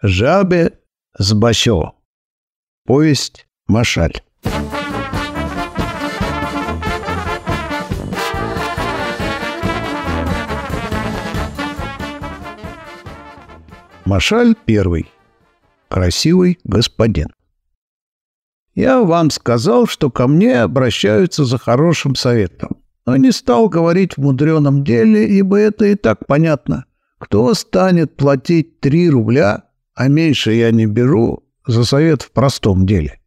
Жабе с басё. Повесть Машаль. Машаль первый. Красивый господин. Я вам сказал, что ко мне обращаются за хорошим советом, но не стал говорить в мудреном деле, ибо это и так понятно. Кто станет платить три рубля, а меньше я не беру, за совет в простом деле?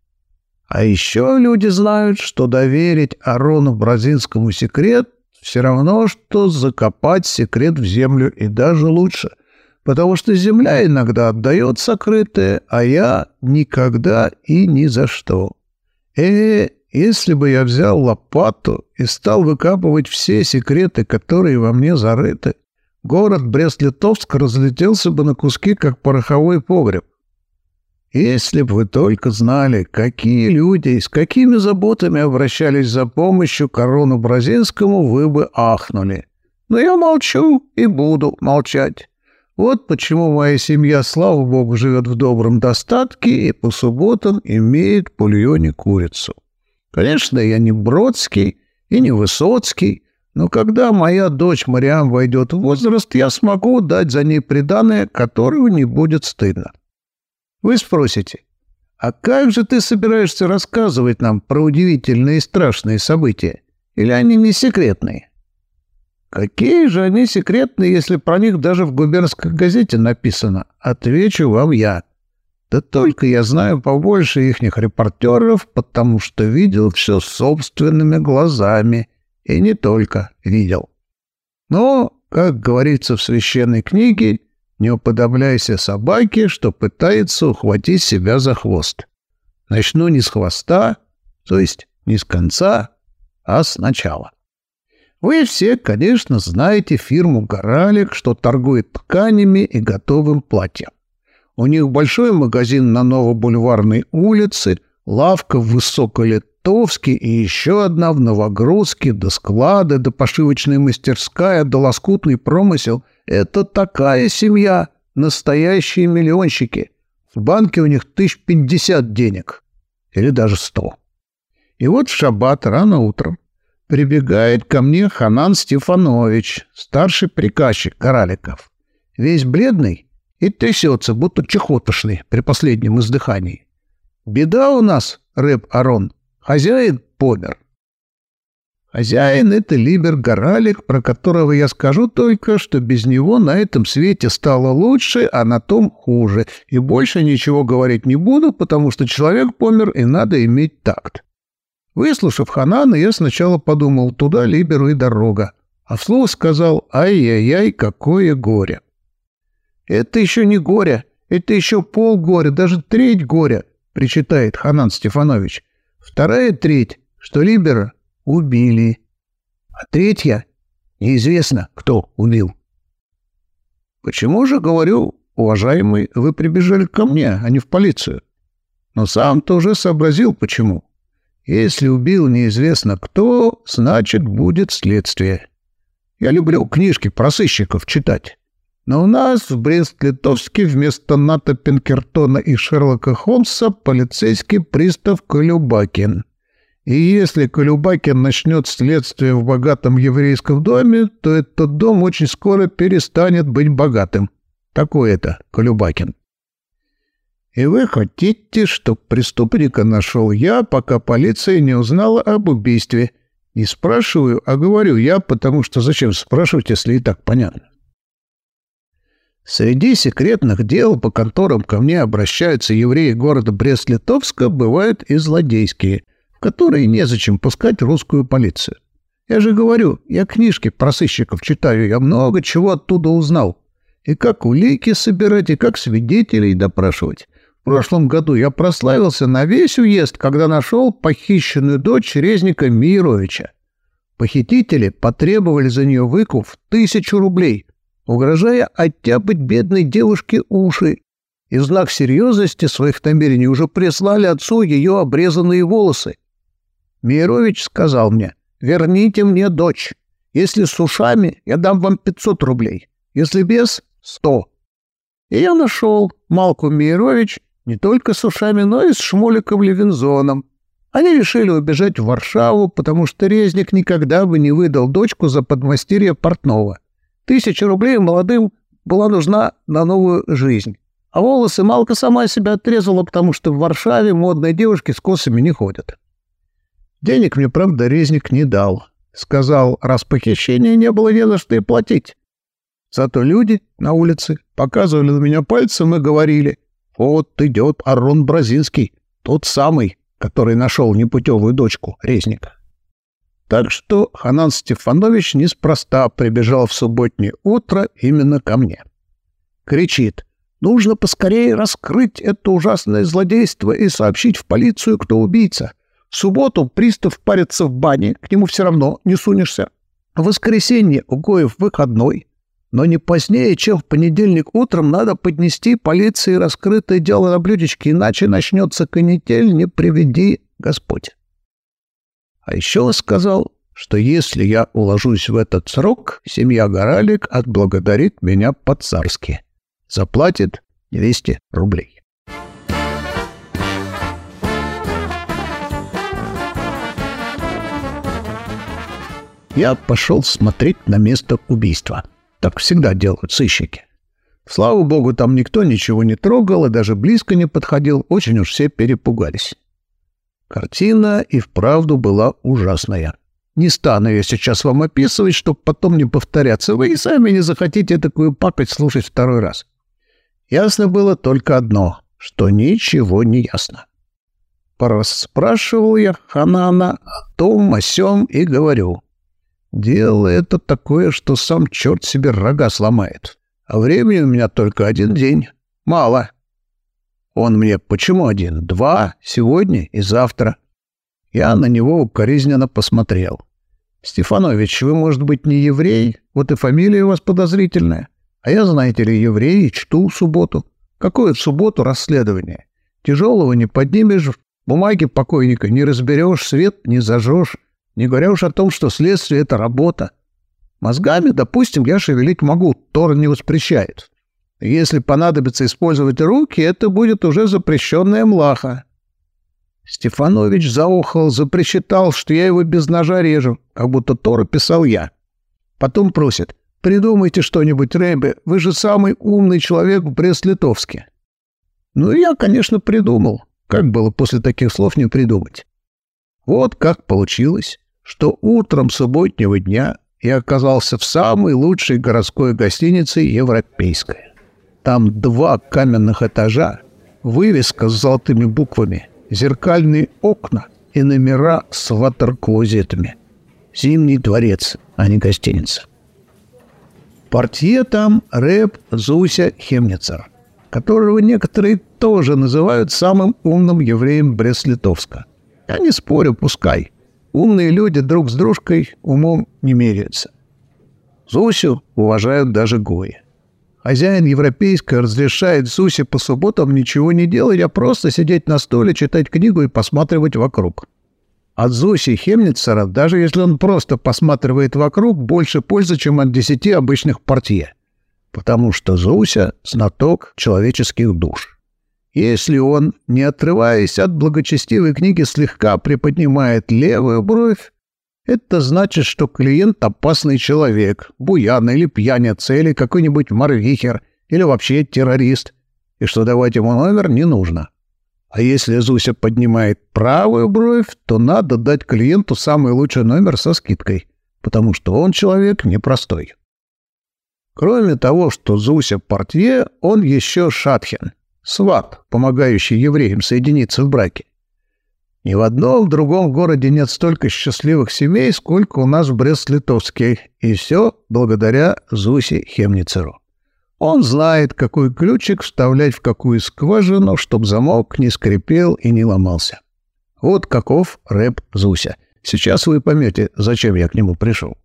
А еще люди знают, что доверить Арону Бразинскому секрет все равно, что закопать секрет в землю и даже лучше, потому что земля иногда отдает сокрытое, а я никогда и ни за что. Э, если бы я взял лопату и стал выкапывать все секреты, которые во мне зарыты, город Брест-Литовск разлетелся бы на куски, как пороховой погреб. Если бы вы только знали, какие люди и с какими заботами обращались за помощью корону Бразинскому, вы бы ахнули. Но я молчу и буду молчать. Вот почему моя семья, слава богу, живет в добром достатке и по субботам имеет пульоне курицу. Конечно, я не Бродский и не Высоцкий, но когда моя дочь Мариам войдет в возраст, я смогу дать за ней приданное, которого не будет стыдно. Вы спросите, а как же ты собираешься рассказывать нам про удивительные и страшные события? Или они не секретные? Какие же они секретные, если про них даже в губернской газете написано? Отвечу вам я. Да только я знаю побольше ихних репортеров, потому что видел все собственными глазами — и не только видел. Но, как говорится в священной книге, не уподобляйся собаке, что пытается ухватить себя за хвост. Начну не с хвоста, то есть не с конца, а с начала. Вы все, конечно, знаете фирму «Горалик», что торгует тканями и готовым платьем. У них большой магазин на Новобульварной улице, лавка в Высоколет Ростовске и еще одна в Новогрудске, до склады, до пошивочная мастерская, до лоскутный промысел. Это такая семья, настоящие миллионщики. В банке у них тысяч пятьдесят денег. Или даже сто. И вот в шаббат рано утром прибегает ко мне Ханан Стефанович, старший приказчик Кораликов. Весь бледный и трясется, будто чехотошный при последнем издыхании. «Беда у нас, Рэб Арон», Хозяин помер. Хозяин — это Либер Горалик, про которого я скажу только, что без него на этом свете стало лучше, а на том хуже, и больше ничего говорить не буду, потому что человек помер, и надо иметь такт. Выслушав Ханана, я сначала подумал, туда Либеру и дорога, а вслух сказал «Ай-яй-яй, какое горе!» «Это еще не горе, это еще полгоря, даже треть горя», — причитает Ханан Стефанович. Вторая треть, что Либера убили. А третья неизвестно, кто убил. Почему же, говорю, уважаемый, вы прибежали ко мне, а не в полицию? Но сам-то уже сообразил, почему. Если убил неизвестно кто, значит, будет следствие. Я люблю книжки про сыщиков читать. Но у нас в Брест-Литовске вместо Ната Пинкертона и Шерлока Холмса полицейский пристав Колюбакин. И если Колюбакин начнет следствие в богатом еврейском доме, то этот дом очень скоро перестанет быть богатым. Такой это Колюбакин. И вы хотите, чтобы преступника нашел я, пока полиция не узнала об убийстве? Не спрашиваю, а говорю я, потому что зачем спрашивать, если и так понятно? Среди секретных дел, по которым ко мне обращаются евреи города Брест-Литовска, бывают и злодейские, в которые незачем пускать русскую полицию. Я же говорю, я книжки про сыщиков читаю, я много чего оттуда узнал. И как улики собирать, и как свидетелей допрашивать. В прошлом году я прославился на весь уезд, когда нашел похищенную дочь Резника Мировича. Похитители потребовали за нее выкуп в тысячу рублей — угрожая оттяпать бедной девушке уши. И в знак серьезности своих намерений уже прислали отцу ее обрезанные волосы. Мирович сказал мне, «Верните мне дочь. Если с ушами, я дам вам 500 рублей. Если без — 100. И я нашел Малку Мейрович не только с ушами, но и с Шмоликом Левинзоном. Они решили убежать в Варшаву, потому что Резник никогда бы не выдал дочку за подмастерье портного. Тысяча рублей молодым была нужна на новую жизнь. А волосы Малка сама себя отрезала, потому что в Варшаве модные девушки с косами не ходят. Денег мне, правда, Резник не дал. Сказал, раз похищения не было не за что и платить. Зато люди на улице показывали на меня пальцем и говорили, «Вот идет Арон Бразинский, тот самый, который нашел непутевую дочку Резника». Так что Ханан Стефанович неспроста прибежал в субботнее утро именно ко мне. Кричит, «Нужно поскорее раскрыть это ужасное злодейство и сообщить в полицию, кто убийца. В субботу пристав парится в бане, к нему все равно не сунешься. В воскресенье у Гоев выходной, но не позднее, чем в понедельник утром надо поднести полиции раскрытое дело на блюдечке, иначе начнется канитель, не приведи Господь. А еще сказал, что если я уложусь в этот срок, семья Горалик отблагодарит меня по-царски. Заплатит 200 рублей. Я пошел смотреть на место убийства. Так всегда делают сыщики. Слава богу, там никто ничего не трогал и даже близко не подходил, очень уж все перепугались. Картина и вправду была ужасная. Не стану я сейчас вам описывать, чтобы потом не повторяться. Вы и сами не захотите такую пакость слушать второй раз. Ясно было только одно, что ничего не ясно. Порасспрашивал я Ханана о том, о сём и говорю. Дело это такое, что сам черт себе рога сломает. А времени у меня только один день. Мало. Он мне, почему один? Два, сегодня и завтра. Я на него укоризненно посмотрел. «Стефанович, вы, может быть, не еврей? Вот и фамилия у вас подозрительная. А я, знаете ли, еврей и чту субботу. Какое в субботу расследование? Тяжелого не поднимешь, бумаги покойника не разберешь, свет не зажжешь. Не говоря уж о том, что следствие — это работа. Мозгами, допустим, я шевелить могу, Тор не воспрещает. Если понадобится использовать руки, это будет уже запрещенная млаха. Стефанович заохал, запричитал, что я его без ножа режу, как будто Тора писал я. Потом просит, придумайте что-нибудь, Рэмбе, вы же самый умный человек в Брест-Литовске. Ну, я, конечно, придумал. Как было после таких слов не придумать? Вот как получилось, что утром субботнего дня я оказался в самой лучшей городской гостинице «Европейская». Там два каменных этажа, вывеска с золотыми буквами, зеркальные окна и номера с ватер-клозетами. Зимний дворец, а не гостиница. Портье там рэп Зуся Хемницер, которого некоторые тоже называют самым умным евреем Брест-Литовска. Я не спорю, пускай. Умные люди друг с дружкой умом не меряются. Зусю уважают даже гои. Хозяин европейской разрешает Зусе по субботам ничего не делать, а просто сидеть на стуле, читать книгу и посматривать вокруг. От Зуси Хемницера, даже если он просто посматривает вокруг, больше пользы, чем от десяти обычных портье. Потому что Зуся — знаток человеческих душ. Если он, не отрываясь от благочестивой книги, слегка приподнимает левую бровь, это значит, что клиент — опасный человек, буян или пьяница, или какой-нибудь марвихер, или вообще террорист, и что давать ему номер не нужно. А если Зуся поднимает правую бровь, то надо дать клиенту самый лучший номер со скидкой, потому что он человек непростой. Кроме того, что Зуся портье, он еще шатхен — сват, помогающий евреям соединиться в браке. Ни в одном другом городе нет столько счастливых семей, сколько у нас в Брест-Литовске, и все благодаря Зусе Хемницеру. Он знает, какой ключик вставлять в какую скважину, чтобы замок не скрипел и не ломался. Вот каков рэп Зуся. Сейчас вы поймете, зачем я к нему пришел.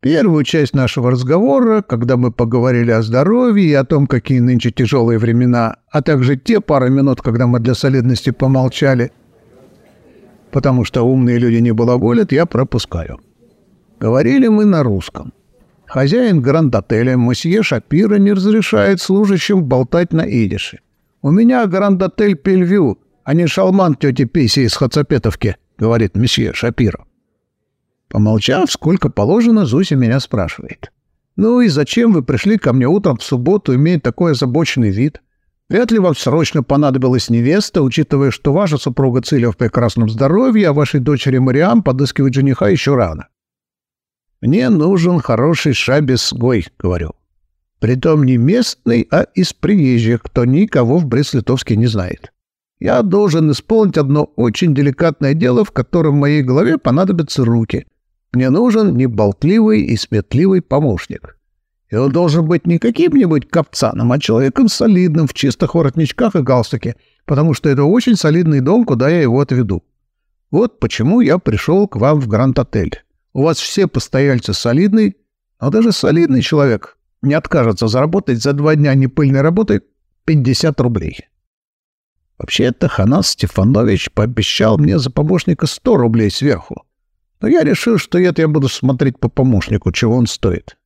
Первую часть нашего разговора, когда мы поговорили о здоровье и о том, какие нынче тяжелые времена, а также те пары минут, когда мы для солидности помолчали, потому что умные люди не балагулят, я пропускаю. Говорили мы на русском. Хозяин гранд-отеля мосье Шапира не разрешает служащим болтать на идише. «У меня гранд-отель Пельвю, а не шалман тети Писи из Хацапетовки», — говорит месье Шапиро. Помолчав, сколько положено, Зуся меня спрашивает. «Ну и зачем вы пришли ко мне утром в субботу, имея такой озабоченный вид? Вряд ли вам срочно понадобилась невеста, учитывая, что ваша супруга Циля в прекрасном здоровье, а вашей дочери Мариам подыскивать жениха еще рано. «Мне нужен хороший шабес Гой», — говорю. Притом не местный, а из приезжих, кто никого в Брест-Литовске не знает. Я должен исполнить одно очень деликатное дело, в котором в моей голове понадобятся руки. Мне нужен неболтливый и сметливый помощник. И он должен быть не каким-нибудь капцаном, а человеком солидным в чистых воротничках и галстуке, потому что это очень солидный дом, куда я его отведу. Вот почему я пришел к вам в Гранд-отель. У вас все постояльцы солидные, а даже солидный человек не откажется заработать за два дня непыльной работы 50 рублей. Вообще-то Ханас Стефанович пообещал мне за помощника 100 рублей сверху. Но я решил, что это я буду смотреть по помощнику, чего он стоит.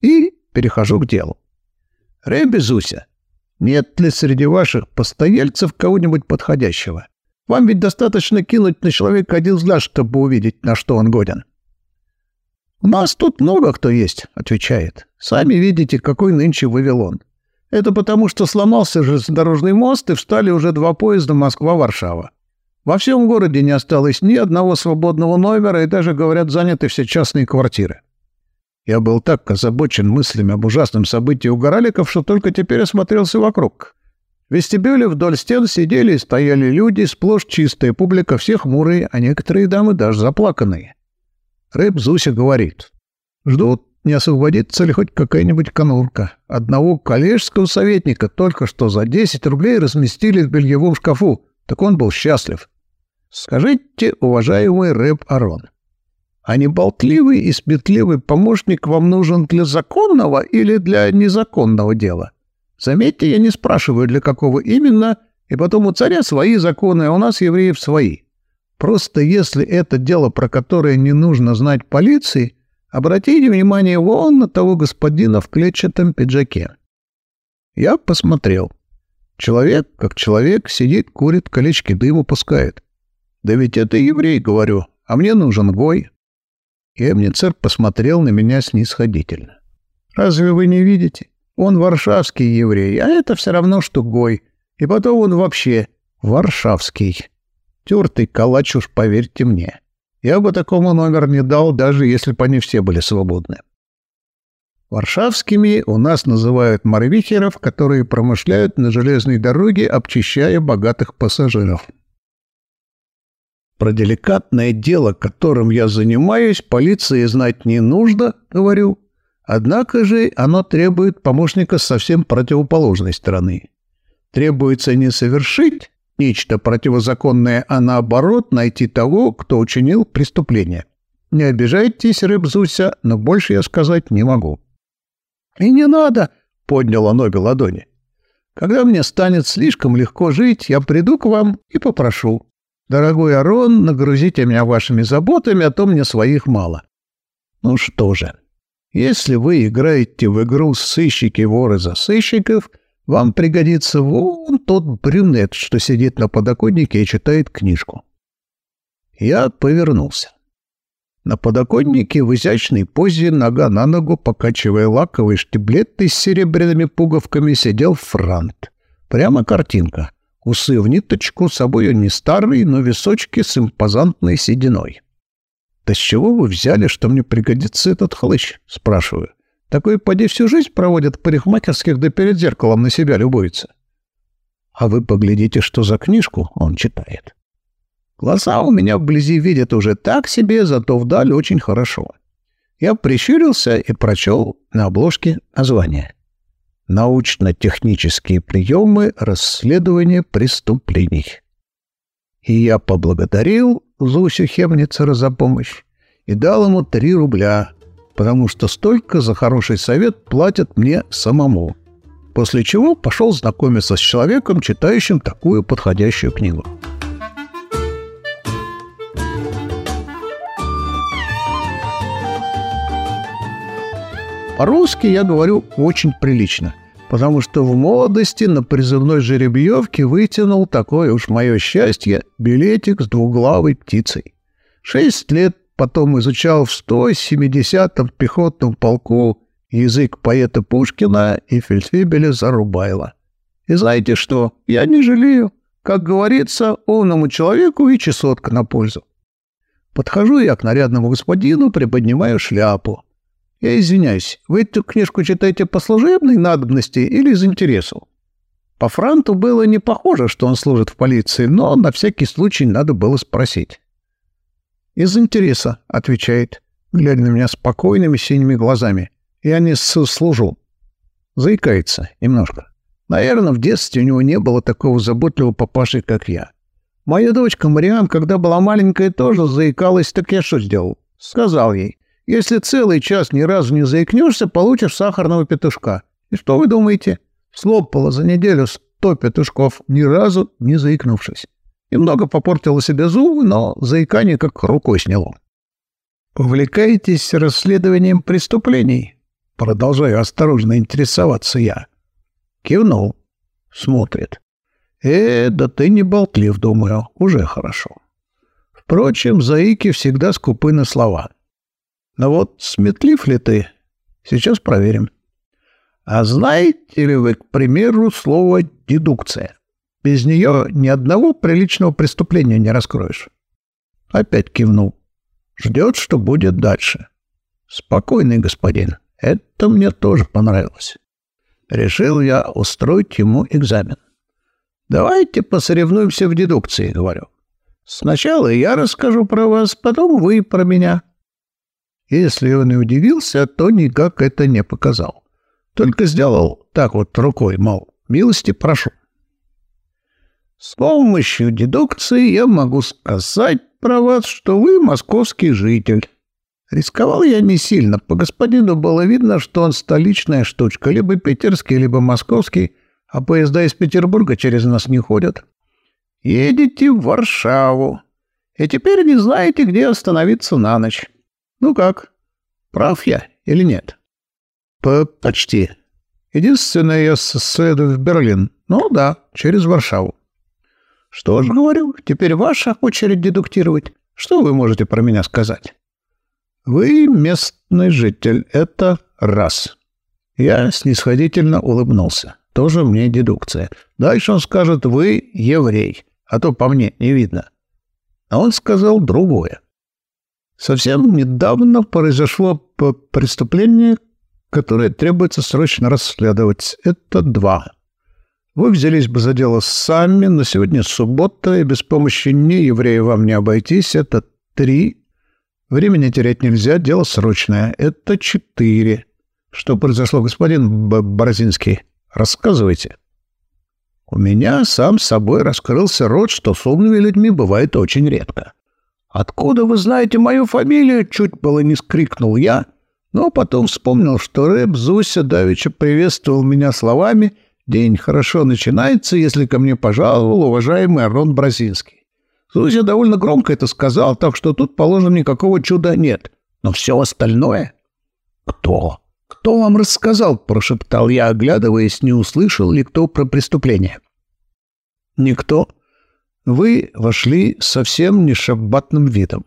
И перехожу к делу. Рэби Зуся, нет ли среди ваших постояльцев кого-нибудь подходящего? Вам ведь достаточно кинуть на человека один взгляд, чтобы увидеть, на что он годен. «У нас тут много кто есть», — отвечает. «Сами видите, какой нынче Вавилон. Это потому, что сломался железнодорожный мост, и встали уже два поезда Москва-Варшава. Во всем городе не осталось ни одного свободного номера, и даже, говорят, заняты все частные квартиры. Я был так озабочен мыслями об ужасном событии у гораликов, что только теперь осмотрелся вокруг. В вестибюле вдоль стен сидели и стояли люди, сплошь чистая публика, все хмурые, а некоторые дамы даже заплаканные. Рэп Зуся говорит. Ждут, не освободится ли хоть какая-нибудь конурка. Одного коллежского советника только что за 10 рублей разместили в бельевом шкафу. Так он был счастлив. Скажите, уважаемый рэп Арон, а не болтливый и сметливый помощник вам нужен для законного или для незаконного дела? Заметьте, я не спрашиваю, для какого именно, и потом у царя свои законы, а у нас, евреев, свои. Просто если это дело, про которое не нужно знать полиции, обратите внимание вон на того господина в клетчатом пиджаке. Я посмотрел. Человек, как человек, сидит, курит, колечки дыма пускает. Да ведь это еврей, говорю, а мне нужен гой. Емницер посмотрел на меня снисходительно. Разве вы не видите? Он варшавский еврей, а это все равно, что гой. И потом он вообще варшавский. Тертый калач уж, поверьте мне. Я бы такому номер не дал, даже если бы они все были свободны. Варшавскими у нас называют морвихеров, которые промышляют на железной дороге, обчищая богатых пассажиров. Про деликатное дело, которым я занимаюсь, полиции знать не нужно, говорю. Однако же оно требует помощника совсем противоположной стороны. Требуется не совершить, нечто противозаконное, а наоборот найти того, кто учинил преступление. Не обижайтесь, рыбзуся, но больше я сказать не могу. — И не надо, — поднял он ладони. — Когда мне станет слишком легко жить, я приду к вам и попрошу. Дорогой Арон, нагрузите меня вашими заботами, а то мне своих мало. Ну что же, если вы играете в игру «Сыщики-воры за сыщиков», вам пригодится вон тот брюнет, что сидит на подоконнике и читает книжку. Я повернулся. На подоконнике в изящной позе, нога на ногу, покачивая лаковый штиблеты с серебряными пуговками, сидел Франт. Прямо картинка. Усы в ниточку, собой он не старый, но височки с импозантной сединой. «Да с чего вы взяли, что мне пригодится этот хлыщ?» — спрашиваю. Такой поди всю жизнь проводят в парикмахерских, да перед зеркалом на себя любуется. А вы поглядите, что за книжку он читает. Глаза у меня вблизи видят уже так себе, зато вдаль очень хорошо. Я прищурился и прочел на обложке название. «Научно-технические приемы расследования преступлений». И я поблагодарил Зусю Хемницера за помощь и дал ему три рубля потому что столько за хороший совет платят мне самому. После чего пошел знакомиться с человеком, читающим такую подходящую книгу. По-русски я говорю очень прилично, потому что в молодости на призывной жеребьевке вытянул такое уж мое счастье билетик с двуглавой птицей. Шесть лет потом изучал в 170-м пехотном полку язык поэта Пушкина и фельдфебеля Зарубайла. И знаете что? Я не жалею. Как говорится, умному человеку и чесотка на пользу. Подхожу я к нарядному господину, приподнимаю шляпу. Я извиняюсь, вы эту книжку читаете по служебной надобности или из интересу? По франту было не похоже, что он служит в полиции, но на всякий случай надо было спросить. «Из интереса», — отвечает, глядя на меня спокойными синими глазами. «Я не служу». Заикается немножко. Наверное, в детстве у него не было такого заботливого папаши, как я. Моя дочка Мариан, когда была маленькая, тоже заикалась, так я что сделал? Сказал ей, если целый час ни разу не заикнешься, получишь сахарного петушка. И что вы думаете? Слопала за неделю сто петушков, ни разу не заикнувшись. Немного попортила себе зубы, но заикание как рукой сняло. «Увлекаетесь расследованием преступлений?» Продолжаю осторожно интересоваться я. Кивнул. Смотрит. «Э, да ты не болтлив, думаю. Уже хорошо». Впрочем, заики всегда скупы на слова. Но вот сметлив ли ты? Сейчас проверим. А знаете ли вы, к примеру, слово «дедукция»? Без нее ни одного приличного преступления не раскроешь. Опять кивнул. Ждет, что будет дальше. Спокойный господин. Это мне тоже понравилось. Решил я устроить ему экзамен. Давайте посоревнуемся в дедукции, говорю. Сначала я расскажу про вас, потом вы про меня. Если он и удивился, то никак это не показал. Только сделал так вот рукой, мол, милости прошу. С помощью дедукции я могу сказать про вас, что вы московский житель. Рисковал я не сильно. По господину было видно, что он столичная штучка, либо питерский, либо московский, а поезда из Петербурга через нас не ходят. Едете в Варшаву, и теперь не знаете, где остановиться на ночь. Ну как, прав я или нет? По Почти. Единственное, я следую в Берлин. Ну да, через Варшаву. Что ж, говорю, теперь ваша очередь дедуктировать. Что вы можете про меня сказать? Вы местный житель, это раз. Я снисходительно улыбнулся. Тоже мне дедукция. Дальше он скажет «вы еврей», а то по мне не видно. А он сказал другое. Совсем недавно произошло преступление, которое требуется срочно расследовать. Это два. Вы взялись бы за дело сами, но сегодня суббота, и без помощи не еврея вам не обойтись. Это три. Времени терять нельзя, дело срочное. Это четыре. Что произошло, господин Б Борозинский? Рассказывайте. У меня сам собой раскрылся рот, что с умными людьми бывает очень редко. «Откуда вы знаете мою фамилию?» — чуть было не скрикнул я, но потом вспомнил, что рэп Зуся давеча приветствовал меня словами «День хорошо начинается, если ко мне пожаловал уважаемый Арон Бразинский». Зузя довольно громко это сказал, так что тут, положим, никакого чуда нет. Но все остальное... «Кто? Кто вам рассказал?» — прошептал я, оглядываясь, не услышал ли кто про преступление. «Никто. Вы вошли совсем не шаббатным видом.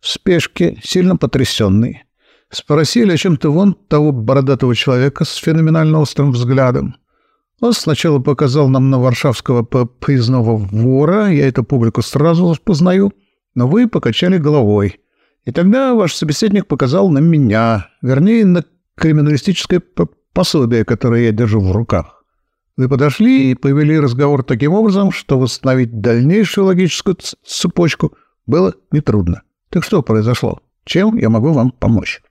В спешке, сильно потрясенный. Спросили о чем-то вон того бородатого человека с феноменально острым взглядом. Он сначала показал нам на варшавского поездного вора, я эту публику сразу познаю, но вы покачали головой. И тогда ваш собеседник показал на меня, вернее, на криминалистическое пособие, которое я держу в руках. Вы подошли и повели разговор таким образом, что восстановить дальнейшую логическую цепочку было нетрудно. Так что произошло? Чем я могу вам помочь?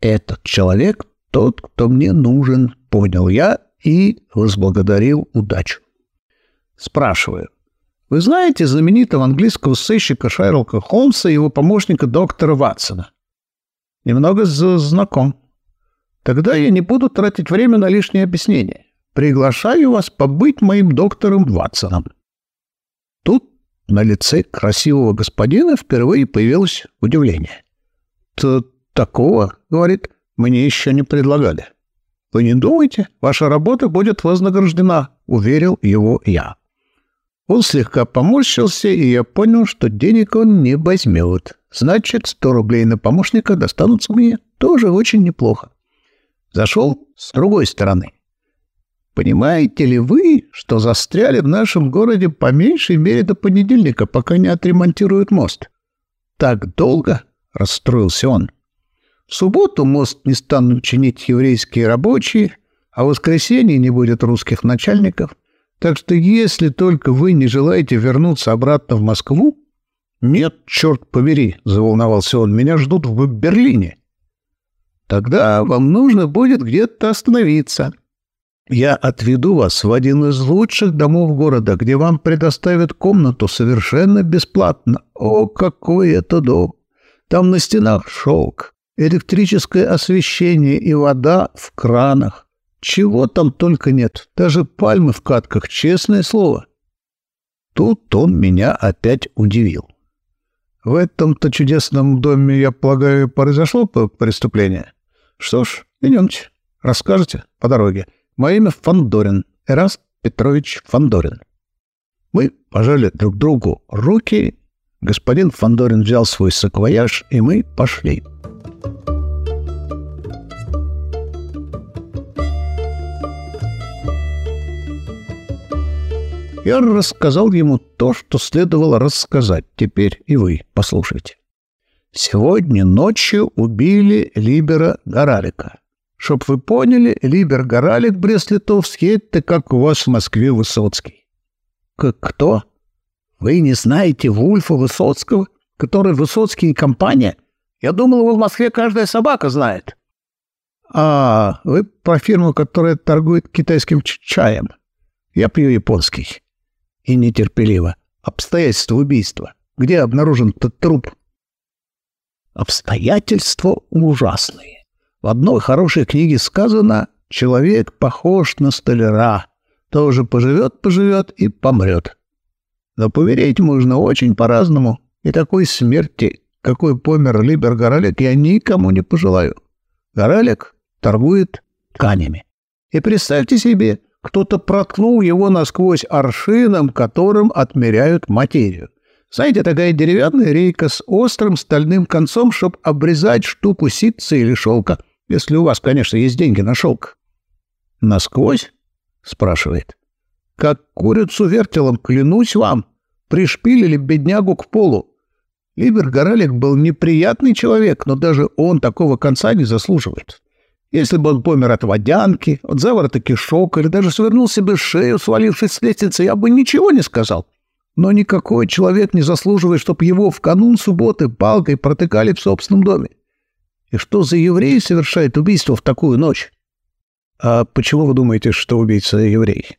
Этот человек тот, кто мне нужен, понял я и возблагодарил удачу. Спрашиваю. Вы знаете знаменитого английского сыщика Шерлока Холмса и его помощника доктора Ватсона? Немного знаком. Тогда я не буду тратить время на лишние объяснения. Приглашаю вас побыть моим доктором Ватсоном. Тут на лице красивого господина впервые появилось удивление. «Такого, — говорит, Мне еще не предлагали. Вы не думайте, ваша работа будет вознаграждена, уверил его я. Он слегка поморщился, и я понял, что денег он не возьмет. Значит, сто рублей на помощника достанутся мне. Тоже очень неплохо. Зашел с другой стороны. Понимаете ли вы, что застряли в нашем городе по меньшей мере до понедельника, пока не отремонтируют мост? Так долго? — расстроился он. В субботу мост не станут чинить еврейские рабочие, а в воскресенье не будет русских начальников. Так что если только вы не желаете вернуться обратно в Москву... Нет, черт побери, — заволновался он, — меня ждут в Берлине. Тогда вам нужно будет где-то остановиться. Я отведу вас в один из лучших домов города, где вам предоставят комнату совершенно бесплатно. О, какой это дом! Там на стенах шелк, электрическое освещение и вода в кранах. Чего там только нет, даже пальмы в катках, честное слово. Тут он меня опять удивил. В этом-то чудесном доме, я полагаю, произошло преступление? Что ж, идемте, расскажете по дороге. Мое имя Фандорин, Эраст Петрович Фандорин. Мы пожали друг другу руки, господин Фандорин взял свой саквояж, и мы пошли. Я рассказал ему то, что следовало рассказать. Теперь и вы послушайте. Сегодня ночью убили Либера Горалика. Чтоб вы поняли, Либер Горалик Брест-Литовский — это как у вас в Москве Высоцкий. К кто? Вы не знаете Вульфа Высоцкого, который Высоцкий и компания? Я думал, его в Москве каждая собака знает. А, вы про фирму, которая торгует китайским чаем. Я пью японский и нетерпеливо. Обстоятельства убийства. Где обнаружен тот труп? Обстоятельства ужасные. В одной хорошей книге сказано «Человек похож на столяра. Тоже поживет-поживет и помрет». Но поверить можно очень по-разному. И такой смерти, какой помер Либер Горалик, я никому не пожелаю. Горалик торгует тканями. И представьте себе, кто-то проткнул его насквозь аршином, которым отмеряют материю. Знаете, такая деревянная рейка с острым стальным концом, чтобы обрезать штуку ситца или шелка, если у вас, конечно, есть деньги на шелк. «Насквозь?» — спрашивает. «Как курицу вертелом, клянусь вам, пришпилили беднягу к полу. Либер Горалик был неприятный человек, но даже он такого конца не заслуживает. Если бы он помер от водянки, от заворота кишок или даже свернул себе шею, свалившись с лестницы, я бы ничего не сказал. Но никакой человек не заслуживает, чтобы его в канун субботы палкой протыкали в собственном доме. И что за еврей совершает убийство в такую ночь? А почему вы думаете, что убийца еврей?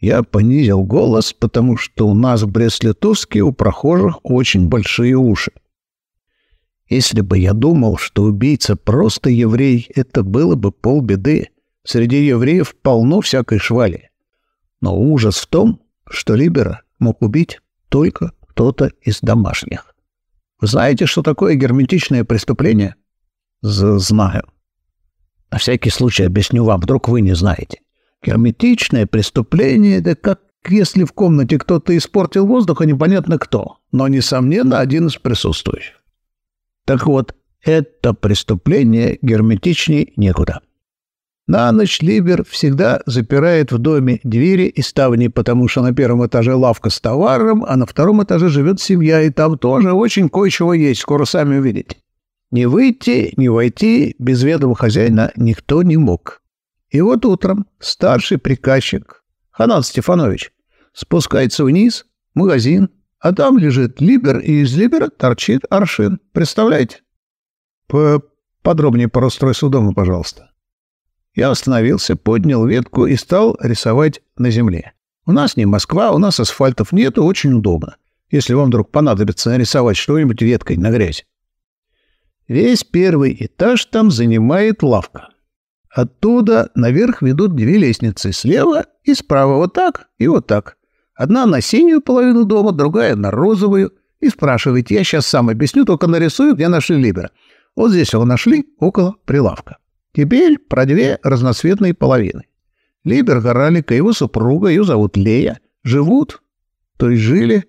Я понизил голос, потому что у нас в Брест-Литовске у прохожих очень большие уши. Если бы я думал, что убийца просто еврей, это было бы полбеды. Среди евреев полно всякой швали. Но ужас в том, что Либера мог убить только кто-то из домашних. Вы знаете, что такое герметичное преступление? Знаю. На всякий случай объясню вам, вдруг вы не знаете. Герметичное преступление — это как если в комнате кто-то испортил воздух, а непонятно кто, но, несомненно, один из присутствующих. Так вот, это преступление герметичней некуда. На ночь Либер всегда запирает в доме двери и ставни, потому что на первом этаже лавка с товаром, а на втором этаже живет семья, и там тоже очень кое-чего есть, скоро сами увидите. Не выйти, не войти без ведома хозяина никто не мог. И вот утром старший приказчик, Ханат Стефанович, спускается вниз, магазин, а там лежит либер, и из либера торчит аршин. Представляете? По подробнее по расстройству дома, пожалуйста. Я остановился, поднял ветку и стал рисовать на земле. У нас не Москва, у нас асфальтов нету, очень удобно. Если вам вдруг понадобится нарисовать что-нибудь веткой на грязь. Весь первый этаж там занимает лавка. Оттуда наверх ведут две лестницы, слева и справа, вот так и вот так. Одна на синюю половину дома, другая на розовую. И спрашиваете, я сейчас сам объясню, только нарисую, где нашли Либера. Вот здесь его нашли, около прилавка. Теперь про две разноцветные половины. Либер Горалик и его супруга, ее зовут Лея, живут, то есть жили,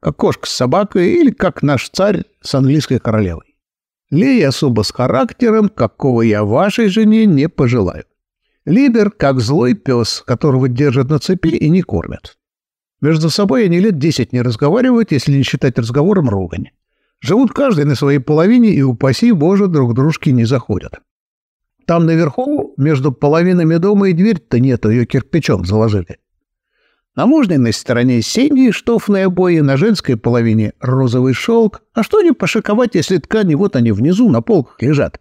как кошка с собакой или как наш царь с английской королевой. Лея особо с характером, какого я вашей жене не пожелаю. Либер как злой пес, которого держат на цепи и не кормят. Между собой они лет десять не разговаривают, если не считать разговором ругань. Живут каждый на своей половине и, упаси Боже, друг дружки не заходят. Там наверху, между половинами дома и дверь-то нет, ее кирпичом заложили. На мужниной стороне синие штофные обои, на женской половине розовый шелк. А что не пошиковать, если ткани вот они внизу на полках лежат?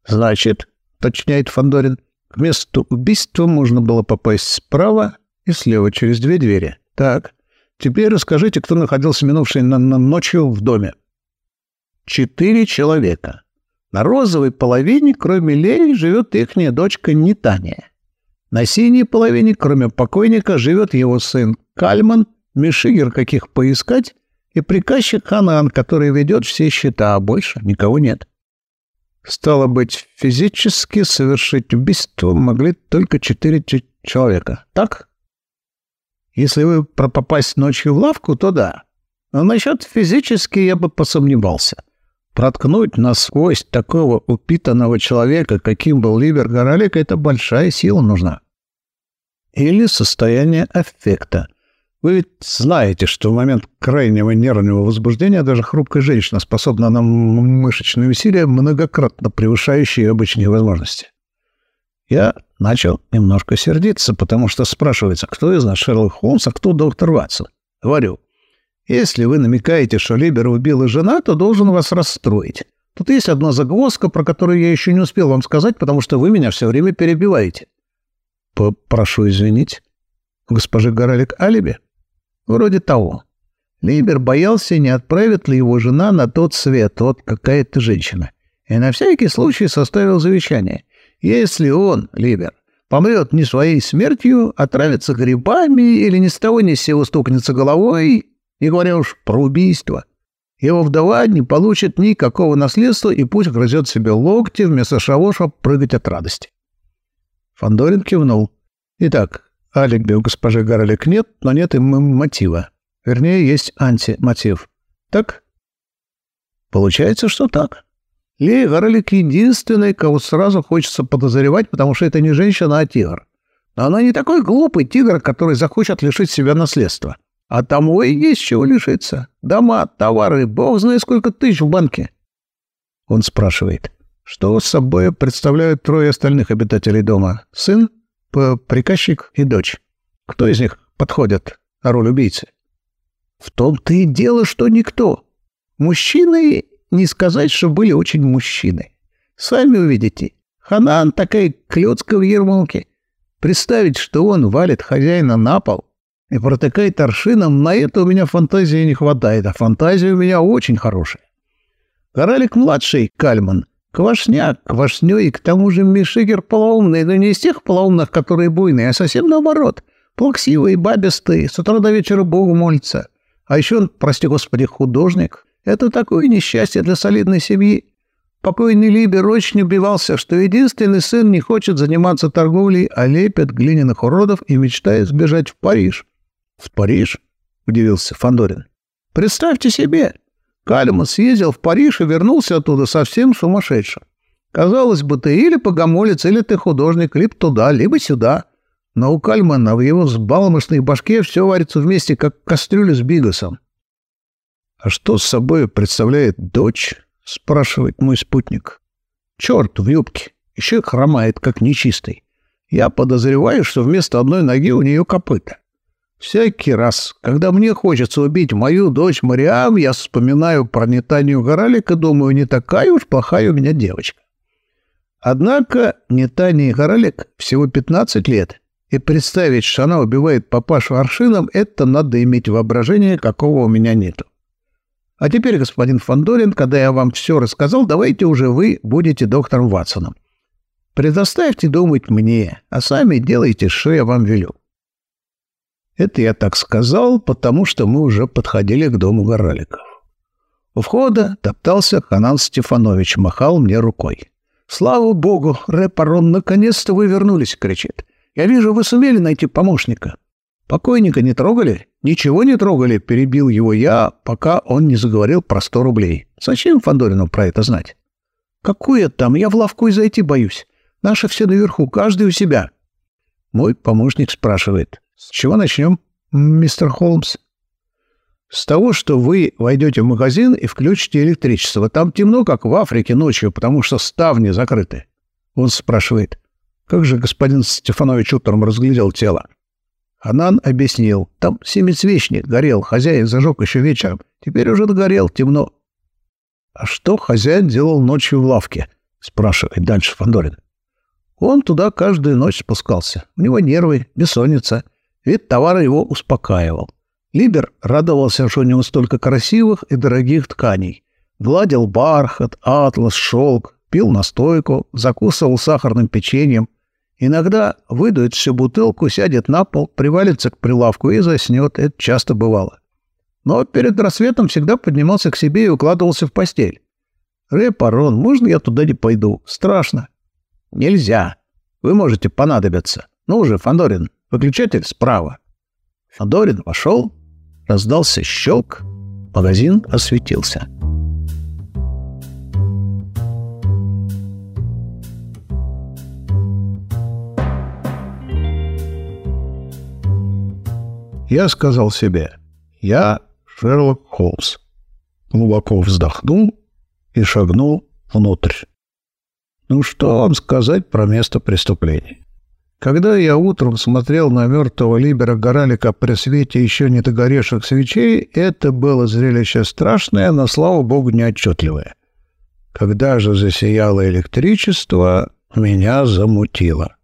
— Значит, — точняет Фандорин, — к месту убийства можно было попасть справа и слева через две двери. Так, теперь расскажите, кто находился минувшей на, на ночью в доме. Четыре человека. На розовой половине, кроме Лени, живет ихняя дочка Нитания. На синей половине, кроме покойника, живет его сын Кальман, Мишигер каких поискать, и приказчик Ханан, который ведет все счета, а больше никого нет. Стало быть, физически совершить убийство могли только четыре человека, так? Если вы про попасть ночью в лавку, то да. Но насчет физически я бы посомневался. Проткнуть насквозь такого упитанного человека, каким был Ливер Горалик, это большая сила нужна. Или состояние аффекта. Вы ведь знаете, что в момент крайнего нервного возбуждения даже хрупкая женщина способна на мышечные усилия, многократно превышающие обычные возможности. Я начал немножко сердиться, потому что спрашивается, кто из нас Шерлок Холмс, а кто доктор Ватсон. Говорю, если вы намекаете, что Либер убила жена, то должен вас расстроить. Тут есть одна загвоздка, про которую я еще не успел вам сказать, потому что вы меня все время перебиваете. Прошу извинить. Госпожи Горалик алиби? Вроде того. Либер боялся, не отправит ли его жена на тот свет, вот какая-то женщина. И на всякий случай составил завещание. Если он, Либер, помрет не своей смертью, отравится грибами или ни с того ни с сего стукнется головой, не говоря уж про убийство, его вдова не получит никакого наследства и пусть грызет себе локти вместо того, чтобы прыгать от радости. Фандорин кивнул. Итак, алиби у госпожи Гаролик нет, но нет и мотива. Вернее, есть антимотив. Так? Получается, что так. Лея Горлик единственная, кого сразу хочется подозревать, потому что это не женщина, а тигр. Но она не такой глупый тигр, который захочет лишить себя наследства. А тому и есть чего лишиться. Дома, товары, бог знает сколько тысяч в банке. Он спрашивает, что с собой представляют трое остальных обитателей дома? Сын, приказчик и дочь. Кто из них подходит на роль убийцы? В том-то и дело, что никто. Мужчины не сказать, что были очень мужчины. Сами увидите. Ханан такая клёцка в ермолке. Представить, что он валит хозяина на пол и протыкает аршином, на это у меня фантазии не хватает, а фантазия у меня очень хорошая. Коралик-младший, Кальман, квашняк, квашнёй, и к тому же Мишигер полоумный, но не из тех полоумных, которые буйные, а совсем наоборот. Плаксивый, бабистый, с утра до вечера Богу молится. А еще он, прости господи, художник — это такое несчастье для солидной семьи. Покойный Либер очень убивался, что единственный сын не хочет заниматься торговлей, а лепит глиняных уродов и мечтает сбежать в Париж. — В Париж? — удивился Фандорин. Представьте себе, Кальман съездил в Париж и вернулся оттуда совсем сумасшедшим. Казалось бы, ты или погомолец, или ты художник, либо туда, либо сюда. Но у Кальмана в его сбалмошной башке все варится вместе, как кастрюля с бигасом. «А что с собой представляет дочь?» — спрашивает мой спутник. «Черт в юбке. Еще хромает, как нечистый. Я подозреваю, что вместо одной ноги у нее копыта. Всякий раз, когда мне хочется убить мою дочь Мариам, я вспоминаю про Нетанию Горалик и думаю, не такая уж плохая у меня девочка. Однако Нетания Горалик всего 15 лет, и представить, что она убивает папашу аршином, это надо иметь воображение, какого у меня нету. А теперь, господин Фандорин, когда я вам все рассказал, давайте уже вы будете доктором Ватсоном. Предоставьте думать мне, а сами делайте, что я вам велю. Это я так сказал, потому что мы уже подходили к дому Гораликов. У входа топтался Ханан Стефанович, махал мне рукой. «Слава богу, Репарон, наконец-то вы вернулись!» — кричит. «Я вижу, вы сумели найти помощника». «Покойника не трогали?» «Ничего не трогали», — перебил его я, пока он не заговорил про сто рублей. «Зачем Фандорину про это знать?» «Какое там? Я в лавку и зайти боюсь. Наши все наверху, каждый у себя». Мой помощник спрашивает. «С чего начнем, мистер Холмс?» «С того, что вы войдете в магазин и включите электричество. Там темно, как в Африке ночью, потому что ставни закрыты». Он спрашивает. «Как же господин Стефанович утром разглядел тело?» Анан объяснил. Там семицвечник горел, хозяин зажег еще вечером. Теперь уже догорел, темно. «А что хозяин делал ночью в лавке?» — спрашивает дальше Фандорин. Он туда каждую ночь спускался. У него нервы, бессонница. Вид товара его успокаивал. Либер радовался, что у него столько красивых и дорогих тканей. Гладил бархат, атлас, шелк, пил настойку, закусывал сахарным печеньем. Иногда выдует всю бутылку, сядет на пол, привалится к прилавку и заснет. Это часто бывало. Но перед рассветом всегда поднимался к себе и укладывался в постель. «Репарон, можно я туда не пойду? Страшно». «Нельзя. Вы можете понадобиться. Ну уже, Фандорин, выключатель справа». Фандорин вошел, раздался щелк, магазин осветился. Я сказал себе, я Шерлок Холмс. Глубоко вздохнул и шагнул внутрь. Ну что вам сказать про место преступления? Когда я утром смотрел на мертвого Либера Горалика при свете еще не догоревших свечей, это было зрелище страшное, но, слава богу, неотчетливое. Когда же засияло электричество, меня замутило.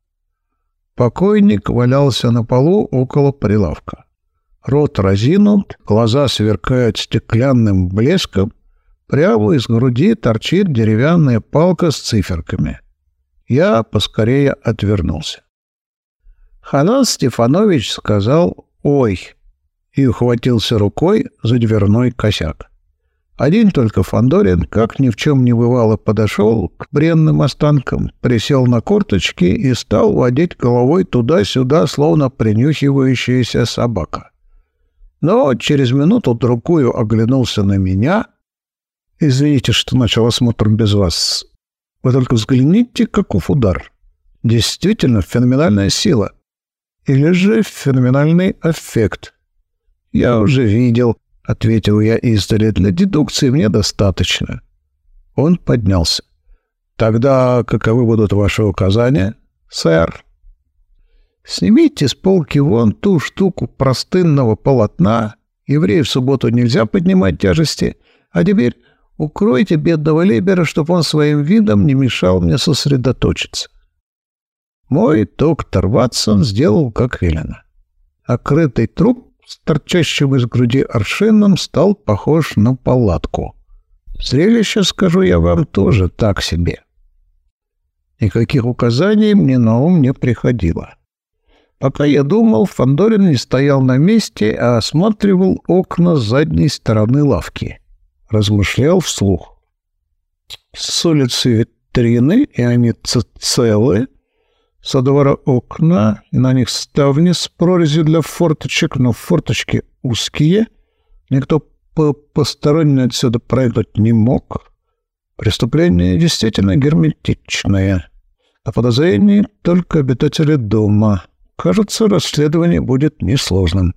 Покойник валялся на полу около прилавка. Рот разинут, глаза сверкают стеклянным блеском, Прямо из груди торчит деревянная палка с циферками. Я поскорее отвернулся. Ханан Стефанович сказал «Ой!» и ухватился рукой за дверной косяк. Один только Фандорин, как ни в чем не бывало, подошел к бренным останкам, присел на корточки и стал водить головой туда-сюда, словно принюхивающаяся собака. Но через минуту-другую оглянулся на меня — Извините, что начал осмотр без вас. Вы только взгляните, каков удар. Действительно феноменальная сила. Или же феноменальный эффект. Я уже видел, — ответил я издали. Для дедукции мне достаточно. Он поднялся. Тогда каковы будут ваши указания, сэр? Снимите с полки вон ту штуку простынного полотна. Евреев в субботу нельзя поднимать тяжести. А теперь Укройте бедного Либера, чтобы он своим видом не мешал мне сосредоточиться. Мой доктор Ватсон сделал, как велено. Окрытый труп с торчащим из груди аршином стал похож на палатку. Зрелище, скажу я вам, тоже так себе. Никаких указаний мне на ум не приходило. Пока я думал, Фандорин не стоял на месте, а осматривал окна задней стороны лавки — размышлял вслух. С улицы витрины, и они целые. Со двора окна, и на них ставни с прорезью для форточек, но форточки узкие. Никто по посторонний отсюда пройти не мог. Преступление действительно герметичное. А подозрение только обитатели дома. Кажется, расследование будет несложным.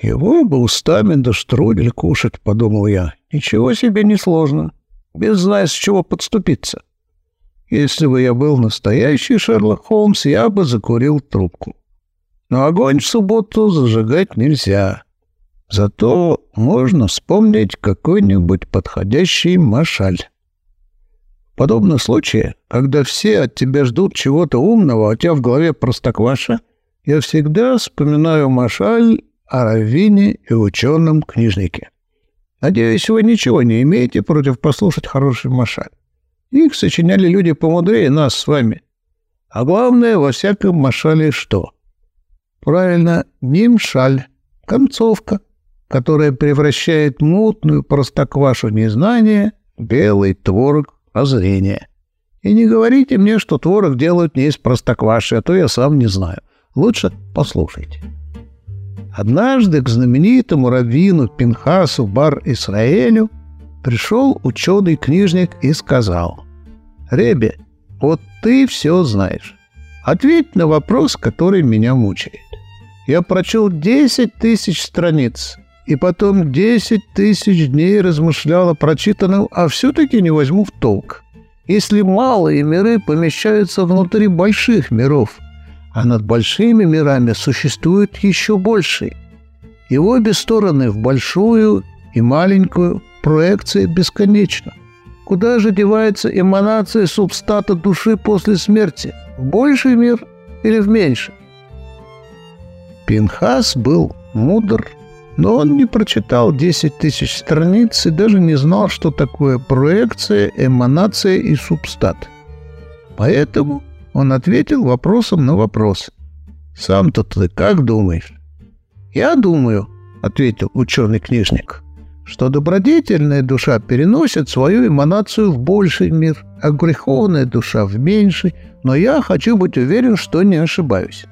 Его бы устами да штрудель кушать, — подумал я. Ничего себе несложно. Без зная, с чего подступиться. Если бы я был настоящий Шерлок Холмс, я бы закурил трубку. Но огонь в субботу зажигать нельзя. Зато можно вспомнить какой-нибудь подходящий машаль. В подобном случае, когда все от тебя ждут чего-то умного, а у тебя в голове простокваша, я всегда вспоминаю машаль о раввине и ученом-книжнике. Надеюсь, вы ничего не имеете против послушать хороший машаль. Их сочиняли люди помудрее нас с вами. А главное, во всяком машале что? Правильно, нимшаль, концовка. которая превращает мутную простоквашу незнания в белый творог прозрения. И не говорите мне, что творог делают не из простокваши, а то я сам не знаю. Лучше послушайте. Однажды к знаменитому раввину Пинхасу Бар Исраэлю пришел ученый-книжник и сказал, «Ребе, вот ты все знаешь. Ответь на вопрос, который меня мучает. Я прочел 10 тысяч страниц, и потом 10 тысяч дней размышлял о прочитанном, а все-таки не возьму в толк. Если малые миры помещаются внутри больших миров – а над большими мирами существует еще больший. И обе стороны в большую и маленькую проекция бесконечна. Куда же девается эманация субстата души после смерти? В больший мир или в меньший? Пинхас был мудр, но он не прочитал 10 тысяч страниц и даже не знал, что такое проекция, эманация и субстат. Поэтому он ответил вопросом на вопрос. «Сам-то ты как думаешь?» «Я думаю», — ответил ученый-книжник, «что добродетельная душа переносит свою эманацию в больший мир, а греховная душа в меньший, но я хочу быть уверен, что не ошибаюсь».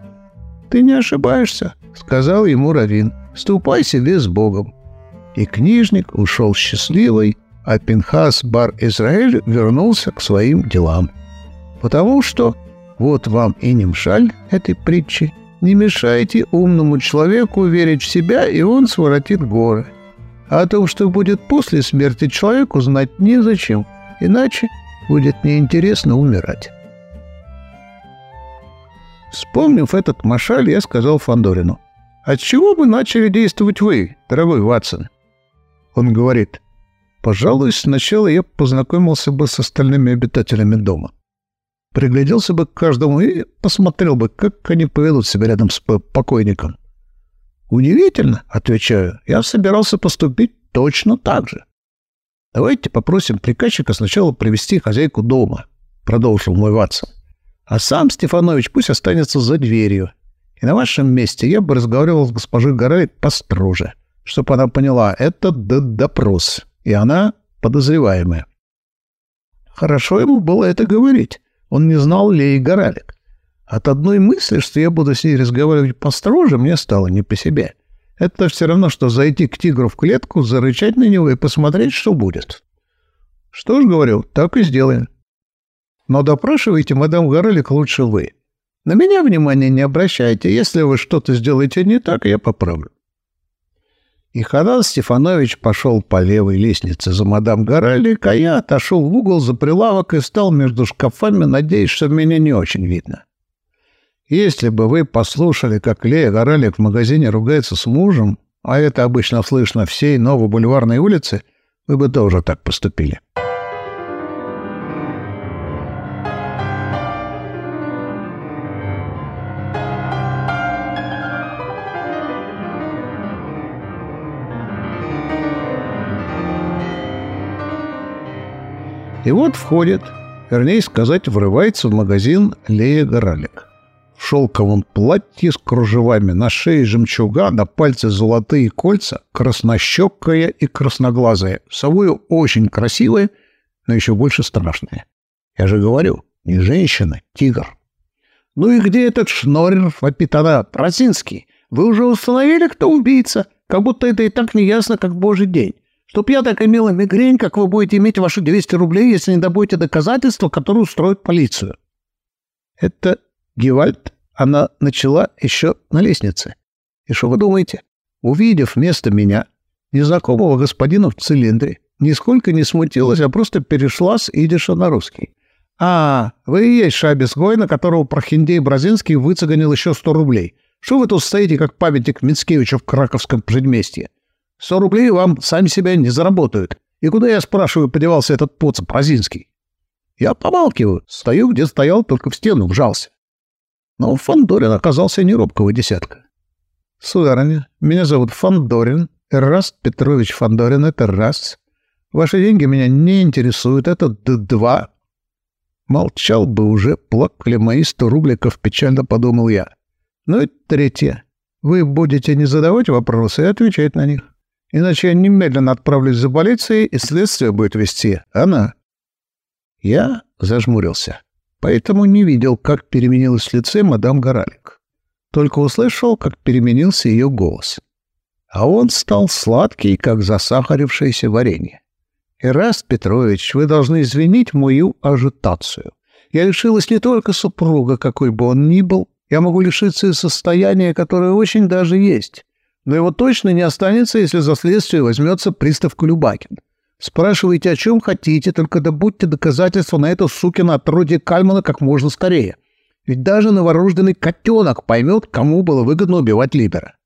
«Ты не ошибаешься», — сказал ему Равин. «Ступай себе с Богом». И книжник ушел счастливый, а Пинхас Бар Израиль вернулся к своим делам. Потому что вот вам и не мшаль этой притчи. Не мешайте умному человеку верить в себя, и он своротит горы. А о том, что будет после смерти, человеку знать незачем, иначе будет неинтересно умирать. Вспомнив этот машаль, я сказал Фандорину, «От чего бы начали действовать вы, дорогой Ватсон?» Он говорит, «Пожалуй, сначала я познакомился бы с остальными обитателями дома пригляделся бы к каждому и посмотрел бы, как они поведут себя рядом с покойником. «Удивительно», — отвечаю, — «я собирался поступить точно так же». «Давайте попросим приказчика сначала привести хозяйку дома», — продолжил мой Ватсон. «А сам Стефанович пусть останется за дверью. И на вашем месте я бы разговаривал с госпожой Горой построже, чтобы она поняла, это допрос, и она подозреваемая». Хорошо ему было это говорить. Он не знал Леи Горалик. От одной мысли, что я буду с ней разговаривать построже, мне стало не по себе. Это все равно, что зайти к тигру в клетку, зарычать на него и посмотреть, что будет. Что ж, говорю, так и сделаем. Но допрашивайте мадам Горалик лучше вы. На меня внимания не обращайте. Если вы что-то сделаете не так, я поправлю. И Ханан Стефанович пошел по левой лестнице за мадам Горалик, а я отошел в угол за прилавок и стал между шкафами, надеясь, что меня не очень видно. Если бы вы послушали, как Лея Горалик в магазине ругается с мужем, а это обычно слышно всей новой бульварной улице, вы бы тоже так поступили. И вот входит, вернее сказать, врывается в магазин Лея Горалик. Шелковом платье с кружевами, на шее жемчуга, на пальце золотые кольца, краснощекая и красноглазая, совою очень красивая, но еще больше страшная. Я же говорю, не женщина, тигр. «Ну и где этот шнорер, вопит она, Просинский? Вы уже установили, кто убийца? Как будто это и так неясно, как божий день. Чтоб я так имела мигрень, как вы будете иметь ваши 200 рублей, если не добудете доказательства, которые устроит полицию. Это Гевальд она начала еще на лестнице. И что вы думаете? Увидев вместо меня незнакомого господина в цилиндре, нисколько не смутилась, а просто перешла с идиша на русский. «А, вы и есть Шабис Гой, на которого Прохиндей Бразинский выцеганил еще сто рублей. Что вы тут стоите, как памятник Мицкевича в Краковском предместье? Сто рублей вам сами себя не заработают. И куда, я спрашиваю, подевался этот поцеп Прозинский? Я помалкиваю, стою, где стоял, только в стену вжался. Но Фандорин оказался не робкого десятка. Сударыня, меня зовут Фандорин, Эраст Петрович Фандорин, это раз. Ваши деньги меня не интересуют, это два. Молчал бы уже, плакали мои сто рубликов, печально подумал я. Ну и третье. Вы будете не задавать вопросы и отвечать на них. Иначе я немедленно отправлюсь за полицией, и следствие будет вести она. Я зажмурился, поэтому не видел, как переменилось в лице мадам Горалик. Только услышал, как переменился ее голос. А он стал сладкий, как засахарившееся варенье. «Эраст Петрович, вы должны извинить мою ажитацию. Я лишилась не только супруга, какой бы он ни был, я могу лишиться и состояния, которое очень даже есть. Но его точно не останется, если за следствие возьмется пристав Кулюбакин. Спрашивайте, о чем хотите, только добудьте доказательства на это сукино отродье Кальмана как можно скорее. Ведь даже новорожденный котенок поймет, кому было выгодно убивать Либера.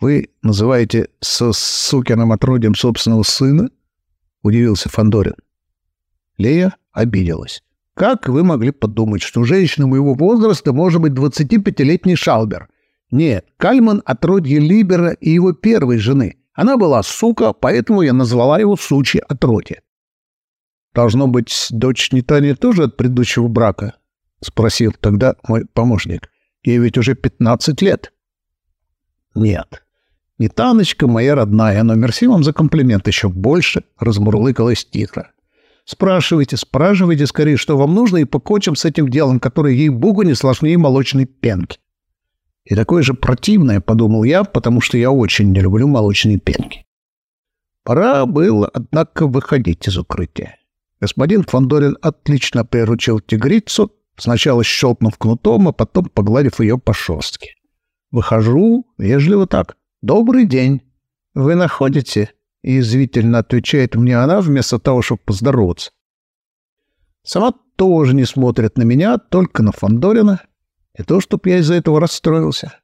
Вы называете со сукиным отродьем собственного сына? Удивился Фандорин. Лея обиделась. Как вы могли подумать, что женщина моего возраста может быть 25-летний Шалбер? Нет, Кальман — отродье Либера и его первой жены. Она была сука, поэтому я назвала его сучье отродье. «Должно быть, дочь Нитания тоже от предыдущего брака?» — спросил тогда мой помощник. «Ей ведь уже 15 лет». «Нет, Нитаночка моя родная, но мерси вам за комплимент еще больше», — размурлыкалась тихо. Спрашивайте, спрашивайте скорее, что вам нужно, и покончим с этим делом, которое, ей-богу, не сложнее молочной пенки. И такое же противное, подумал я, потому что я очень не люблю молочные пенки. Пора было, однако, выходить из укрытия. Господин Фандорин отлично приручил тигрицу, сначала щелкнув кнутом, а потом погладив ее по шерстке. Выхожу, вежливо так. «Добрый день. Вы находите?» — язвительно отвечает мне она, вместо того, чтобы поздороваться. Сама тоже не смотрит на меня, только на Фандорина. И то, чтоб я из-за этого расстроился.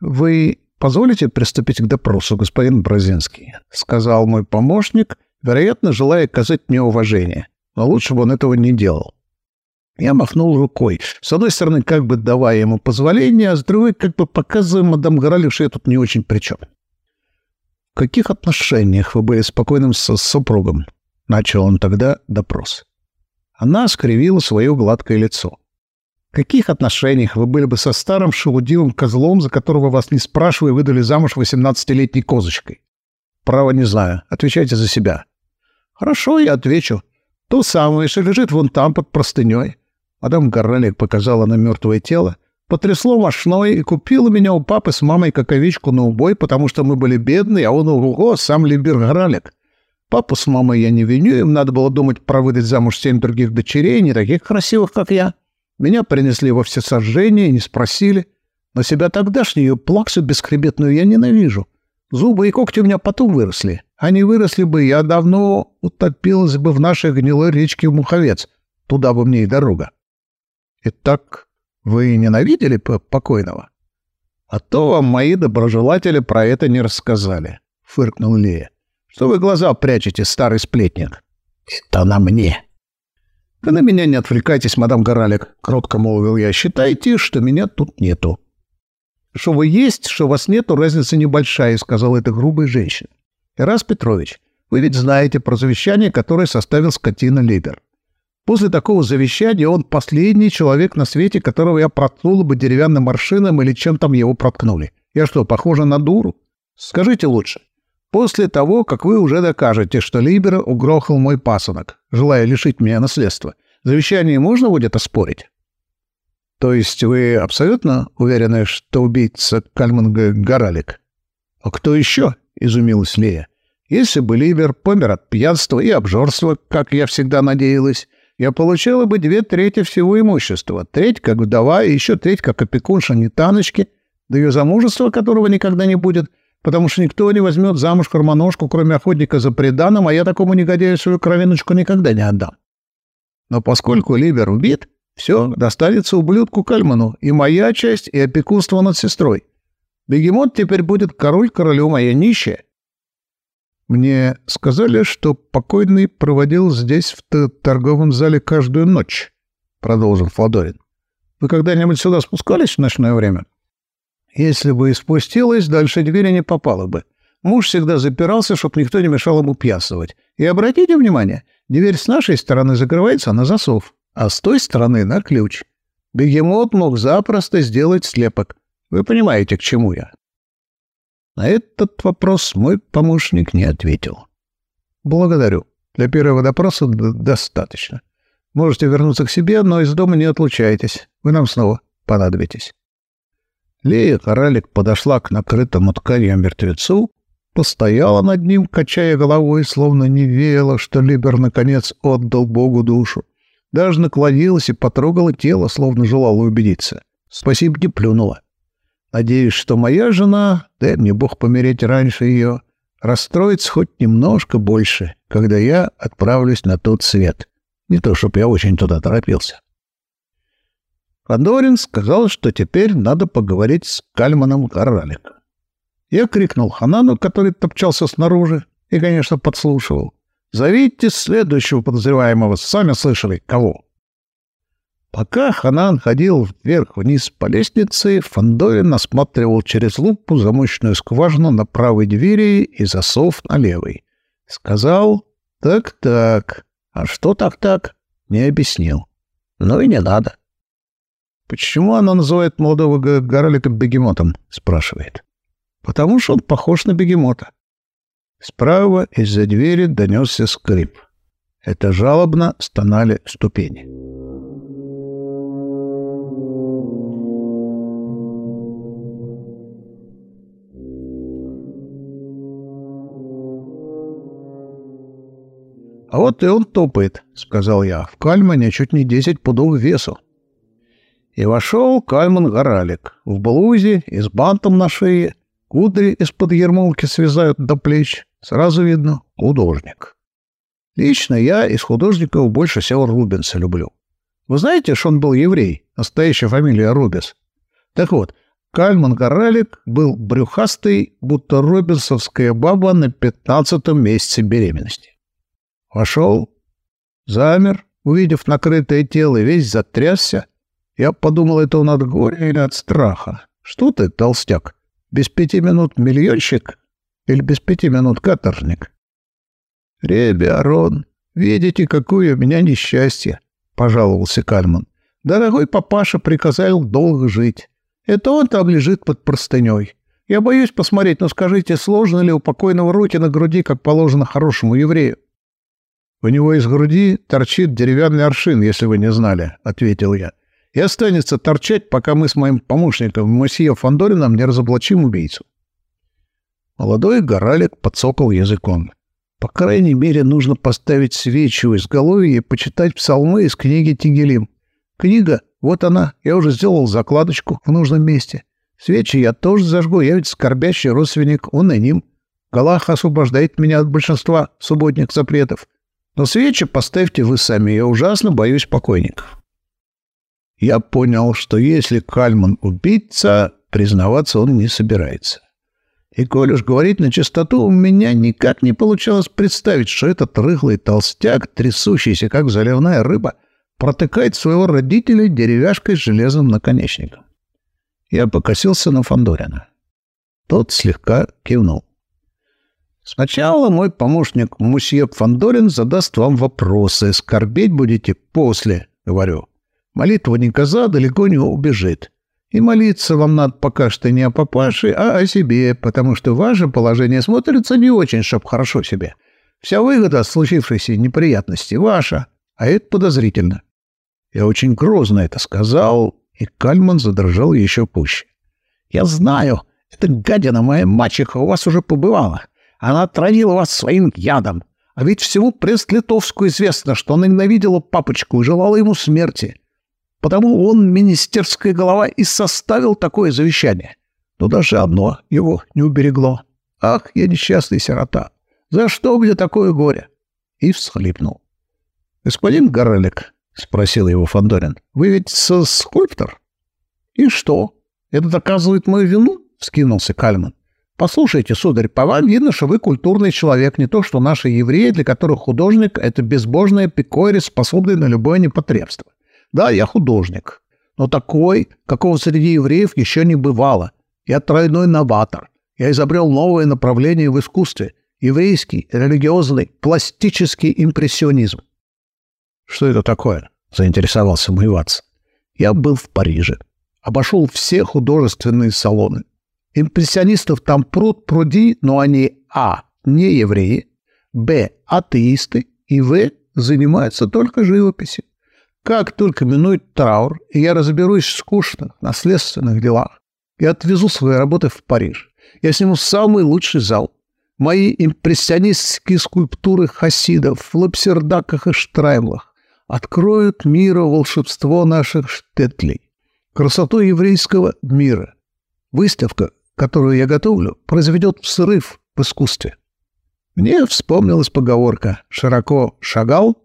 «Вы позволите приступить к допросу, господин Бразинский?» — сказал мой помощник, вероятно, желая оказать мне уважение. Но лучше бы он этого не делал. Я махнул рукой. С одной стороны, как бы давая ему позволение, а с другой, как бы показывая мадам Горалю, что я тут не очень при чем каких отношениях вы были спокойным с супругом?» Начал он тогда допрос. Она скривила свое гладкое лицо. «В каких отношениях вы были бы со старым шелудивым козлом, за которого вас не спрашивая выдали замуж восемнадцатилетней козочкой?» «Право не знаю. Отвечайте за себя». «Хорошо, я отвечу. То самое, что лежит вон там под простыней». Мадам Горрелик показала на мертвое тело, Потрясло мошной и купила меня у папы с мамой как на убой, потому что мы были бедные, а он, ого, сам Либергоралик. Папу с мамой я не виню, им надо было думать про выдать замуж семь других дочерей, не таких красивых, как я. Меня принесли во всесожжение и не спросили. Но себя тогдашнюю плаксу бесхребетную я ненавижу. Зубы и когти у меня потом выросли. Они выросли бы, я давно утопилась бы в нашей гнилой речке Муховец. Туда бы мне и дорога. Итак, вы ненавидели покойного? А то вам мои доброжелатели про это не рассказали, — фыркнул Лея. Что вы глаза прячете, старый сплетник? Это на мне. Вы на меня не отвлекайтесь, мадам Горалик, — кротко молвил я. Считайте, что меня тут нету. Что вы есть, что вас нету, разница небольшая, — сказала эта грубая женщина. Ирас Петрович, вы ведь знаете про завещание, которое составил скотина Либер. После такого завещания он последний человек на свете, которого я проткнула бы деревянным маршином или чем там его проткнули. Я что, похожа на дуру? Скажите лучше. После того, как вы уже докажете, что Либера угрохал мой пасынок, желая лишить меня наследства, завещание можно будет оспорить? То есть вы абсолютно уверены, что убийца Кальман Горалик? А кто еще? — изумилась Лея. Если бы Либер помер от пьянства и обжорства, как я всегда надеялась, я получила бы две трети всего имущества. Треть как вдова и еще треть как опекунша Нетаночки, до ее замужества, которого никогда не будет, потому что никто не возьмет замуж карманожку, кроме охотника за преданным, а я такому негодяю свою кровиночку никогда не отдам. Но поскольку Либер убит, все достанется ублюдку Кальману, и моя часть, и опекунство над сестрой. Бегемот теперь будет король королю, моя нищая. Мне сказали, что покойный проводил здесь, в торговом зале, каждую ночь, — продолжил Фладорин. Вы когда-нибудь сюда спускались в ночное время? Если бы и спустилась, дальше двери не попало бы. Муж всегда запирался, чтобы никто не мешал ему пьяствовать. И обратите внимание, дверь с нашей стороны закрывается на засов, а с той стороны на ключ. Бегемот мог запросто сделать слепок. Вы понимаете, к чему я? На этот вопрос мой помощник не ответил. Благодарю. Для первого допроса достаточно. Можете вернуться к себе, но из дома не отлучайтесь. Вы нам снова понадобитесь. Лея Коралик подошла к накрытому тканью мертвецу, постояла над ним, качая головой, словно не верила, что Либер наконец отдал Богу душу. Даже наклонилась и потрогала тело, словно желала убедиться. Спасибо не плюнула. Надеюсь, что моя жена, дай мне Бог помереть раньше ее, расстроится хоть немножко больше, когда я отправлюсь на тот свет. Не то, чтоб я очень туда торопился. Фандорин сказал, что теперь надо поговорить с Кальманом Кораликом. Я крикнул Ханану, который топчался снаружи и, конечно, подслушивал. «Зовите следующего подозреваемого, сами слышали, кого?» Пока Ханан ходил вверх-вниз по лестнице, Фандорин осматривал через лупу замочную скважину на правой двери и засов на левой. Сказал «Так-так». А что так-так? Не объяснил. Ну и не надо. «Почему она называет молодого горалика бегемотом?» — спрашивает. «Потому что он похож на бегемота». Справа из-за двери донесся скрип. Это жалобно стонали ступени. «А вот и он топает», — сказал я. «В Кальмане чуть не десять пудов весу». И вошел Кальман Горалик в блузе и с бантом на шее, кудри из-под ермолки связают до плеч. Сразу видно — художник. Лично я из художников больше всего Рубенса люблю. Вы знаете, что он был еврей, настоящая фамилия Рубис? Так вот, Кальман Горалик был брюхастый, будто робинсовская баба на пятнадцатом месяце беременности. Вошел, замер, увидев накрытое тело, весь затрясся, я подумал, это он от горя или от страха. Что ты, толстяк, без пяти минут миллионщик или без пяти минут каторжник? — Ребярон, видите, какое у меня несчастье, — пожаловался Кальман. — Дорогой папаша приказал долго жить. Это он там лежит под простыней. Я боюсь посмотреть, но скажите, сложно ли у покойного руки на груди, как положено хорошему еврею? — У него из груди торчит деревянный аршин, если вы не знали, — ответил я и останется торчать, пока мы с моим помощником Мосье Фандорином не разоблачим убийцу. Молодой горалик подсокал языком. По крайней мере, нужно поставить свечу из головы и почитать псалмы из книги Тигелим. Книга, вот она, я уже сделал закладочку в нужном месте. Свечи я тоже зажгу, я ведь скорбящий родственник, он и ним. Галах освобождает меня от большинства субботних запретов. Но свечи поставьте вы сами, я ужасно боюсь покойников я понял, что если Кальман убийца, признаваться он не собирается. И, коль уж говорить на чистоту, у меня никак не получалось представить, что этот рыхлый толстяк, трясущийся, как заливная рыба, протыкает своего родителя деревяшкой с железным наконечником. Я покосился на Фандорина. Тот слегка кивнул. Сначала мой помощник Мусье Фандорин задаст вам вопросы. Скорбеть будете после, говорю. Молитва не коза далеко не убежит. И молиться вам надо пока что не о папаше, а о себе, потому что ваше положение смотрится не очень, чтоб хорошо себе. Вся выгода от случившейся неприятности ваша, а это подозрительно. Я очень грозно это сказал, и Кальман задрожал еще пуще. «Я знаю, эта гадина моя мачеха у вас уже побывала. Она отравила вас своим ядом. А ведь всему пресс-литовску известно, что она ненавидела папочку и желала ему смерти. Потому он, министерская голова, и составил такое завещание. Но даже одно его не уберегло. Ах, я несчастный сирота! За что мне такое горе? И всхлипнул. — Господин Горелик, — спросил его Фандорин, вы ведь со скульптор? — И что? Это доказывает мою вину? — вскинулся Кальман. — Послушайте, сударь, по вам видно, что вы культурный человек, не то что наши евреи, для которых художник — это безбожная пикори, способная на любое непотребство. Да, я художник, но такой, какого среди евреев еще не бывало. Я тройной новатор. Я изобрел новое направление в искусстве — еврейский, религиозный, пластический импрессионизм. «Что это такое?» — заинтересовался мой Муивац. «Я был в Париже. Обошел все художественные салоны. Импрессионистов там пруд пруди, но они а. не евреи, б. атеисты и в. занимаются только живописью. Как только минует траур, и я разберусь в скучных, наследственных делах, я отвезу свои работы в Париж. Я сниму самый лучший зал. Мои импрессионистские скульптуры хасидов в лапсердаках и штраймлах откроют миру волшебство наших штетлей, красоту еврейского мира. Выставка, которую я готовлю, произведет взрыв в искусстве. Мне вспомнилась поговорка «широко шагал,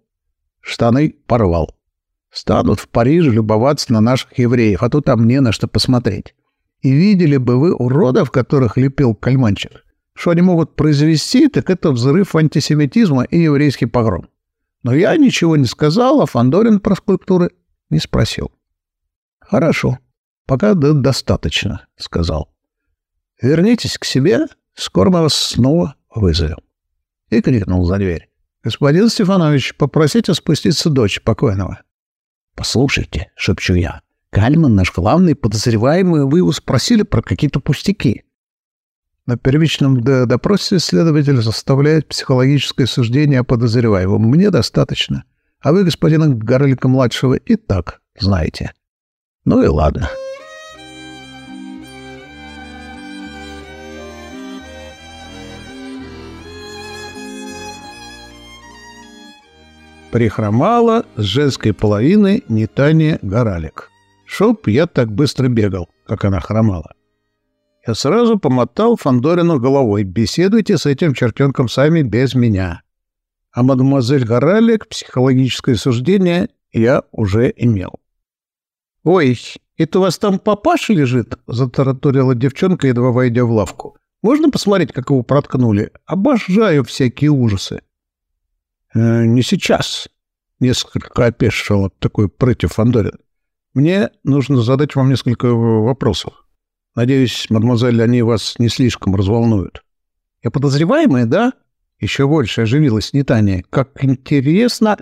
штаны порвал». Станут в Париже любоваться на наших евреев, а то там не на что посмотреть. И видели бы вы уродов, которых лепил кальманчик. Что они могут произвести, так это взрыв антисемитизма и еврейский погром. Но я ничего не сказал, а Фандорин про скульптуры не спросил. «Хорошо, пока да достаточно», — сказал. «Вернитесь к себе, скоро мы вас снова вызовем». И крикнул за дверь. «Господин Стефанович, попросите спуститься дочь покойного». «Послушайте», — шепчу я, — «Кальман наш главный подозреваемый, вы его спросили про какие-то пустяки». На первичном допросе следователь составляет психологическое суждение о подозреваемом. Мне достаточно. А вы, господина Гарлика-младшего, и так знаете. Ну и ладно. Прихромала с женской половины не Горалик. Чтоб я так быстро бегал, как она хромала. Я сразу помотал Фандорину головой. Беседуйте с этим чертенком сами без меня. А мадемуазель Горалик психологическое суждение я уже имел. «Ой, это у вас там папаша лежит?» — затараторила девчонка, едва войдя в лавку. «Можно посмотреть, как его проткнули? Обожаю всякие ужасы». Э, «Не сейчас», — несколько опешил от такой прыти Фандорин. «Мне нужно задать вам несколько вопросов. Надеюсь, мадемуазель, они вас не слишком разволнуют». «Я подозреваемая, да?» Еще больше оживилась Нетания. «Как интересно!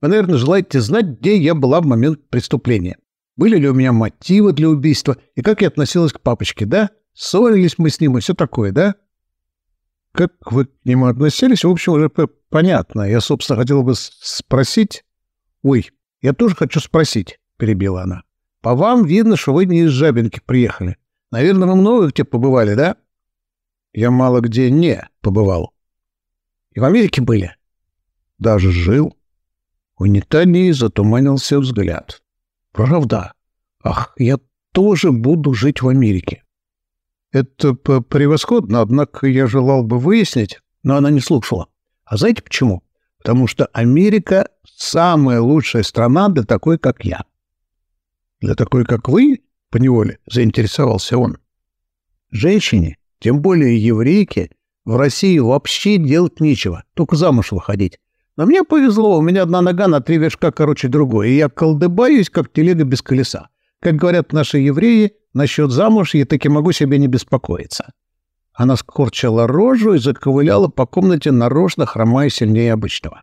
Вы, наверное, желаете знать, где я была в момент преступления. Были ли у меня мотивы для убийства и как я относилась к папочке, да? Ссорились мы с ним и все такое, да?» Как вы к нему относились, в общем, уже понятно. Я, собственно, хотел бы спросить... Ой, я тоже хочу спросить, перебила она. По вам видно, что вы не из Жабинки приехали. Наверное, вы много где побывали, да? Я мало где не побывал. И в Америке были? Даже жил. У Нетании затуманился взгляд. Правда? Ах, я тоже буду жить в Америке. Это превосходно, однако я желал бы выяснить, но она не слушала. А знаете почему? Потому что Америка — самая лучшая страна для такой, как я. Для такой, как вы, поневоле, заинтересовался он. Женщине, тем более еврейке, в России вообще делать нечего, только замуж выходить. Но мне повезло, у меня одна нога на три вершка короче другой, и я колдыбаюсь, как телега без колеса. Как говорят наши евреи, насчет замуж я таки могу себе не беспокоиться. Она скорчила рожу и заковыляла по комнате, нарочно хромая сильнее обычного.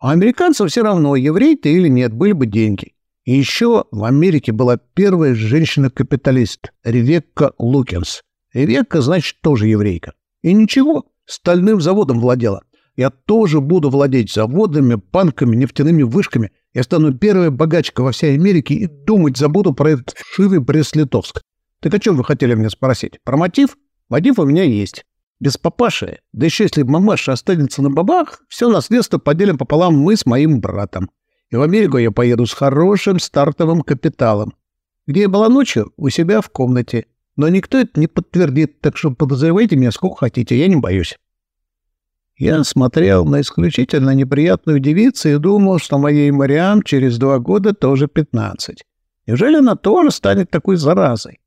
А американцам все равно, еврей ты или нет, были бы деньги. И еще в Америке была первая женщина-капиталист Ревекка Лукинс. Ревекка, значит, тоже еврейка. И ничего, стальным заводом владела. Я тоже буду владеть заводами, банками, нефтяными вышками. Я стану первой богачкой во всей Америке и думать забуду про этот вшивый Брест-Литовск. Так о чем вы хотели меня спросить? Про мотив? Мотив у меня есть. Без папаши, да еще если мамаша останется на бабах, все наследство поделим пополам мы с моим братом. И в Америку я поеду с хорошим стартовым капиталом. Где я была ночью? У себя в комнате. Но никто это не подтвердит, так что подозревайте меня сколько хотите, я не боюсь. Я смотрел на исключительно неприятную девицу и думал, что моей Мариам через два года тоже пятнадцать. Неужели она тоже станет такой заразой?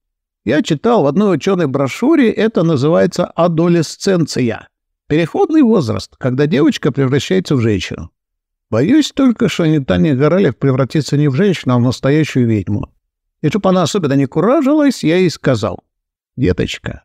Я читал в одной ученой брошюре, это называется адолесценция. Переходный возраст, когда девочка превращается в женщину. Боюсь только, что не Таня Горалев превратится не в женщину, а в настоящую ведьму. И чтобы она особенно не куражилась, я ей сказал. «Деточка,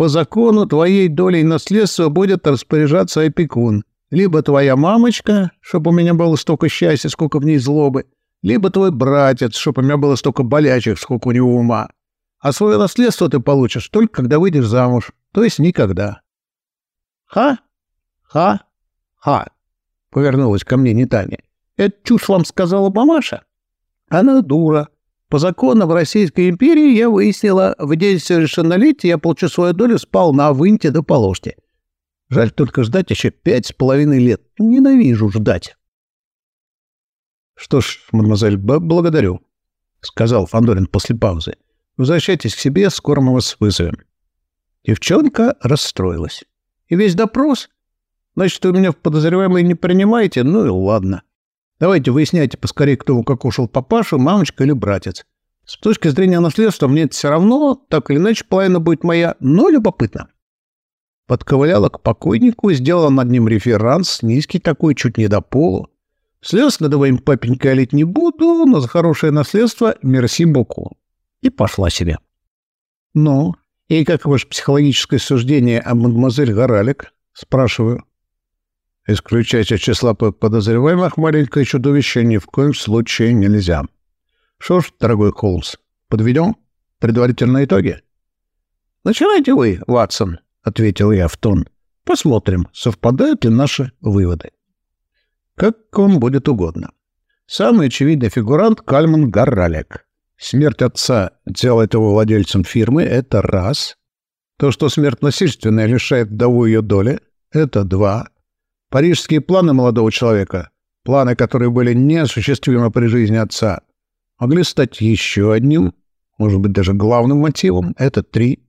по закону твоей долей наследства будет распоряжаться опекун. Либо твоя мамочка, чтобы у меня было столько счастья, сколько в ней злобы, либо твой братец, чтобы у меня было столько болячек, сколько у него ума. А свое наследство ты получишь только когда выйдешь замуж, то есть никогда. Ха? Ха? Ха? Повернулась ко мне Нитаня. Это чушь вам сказала мамаша? Она дура. По законам Российской империи я выяснила, в день совершеннолетия я получу свою долю сполна, выньте да положьте. Жаль только ждать еще пять с половиной лет. Ненавижу ждать. Что ж, мадемуазель, благодарю, — сказал Фандорин после паузы. Возвращайтесь к себе, скоро мы вас вызовем. Девчонка расстроилась. И весь допрос? Значит, вы меня в подозреваемые не принимаете? Ну и ладно. Давайте выясняйте поскорее, кто укокошил папашу, мамочка или братец. С точки зрения наследства мне это все равно, так или иначе половина будет моя, но любопытно. Подковыляла к покойнику, сделала над ним реферанс, низкий такой, чуть не до пола. Слез над твоим папенькой олить не буду, но за хорошее наследство мерси боку. И пошла себе. Ну, и как ваше психологическое суждение о мадемуазель Горалик? Спрашиваю. Исключать из числа подозреваемых маленькое чудовище ни в коем случае нельзя. Что ж, дорогой Холмс, подведем предварительные итоги? Начинайте вы, Ватсон, — ответил я в тон. Посмотрим, совпадают ли наши выводы. Как вам будет угодно. Самый очевидный фигурант — Кальман Гарралек. Смерть отца делает его владельцем фирмы — это раз. То, что смерть насильственная лишает вдову ее доли — это два. Парижские планы молодого человека, планы, которые были неосуществимы при жизни отца, могли стать еще одним, может быть, даже главным мотивом. Это три.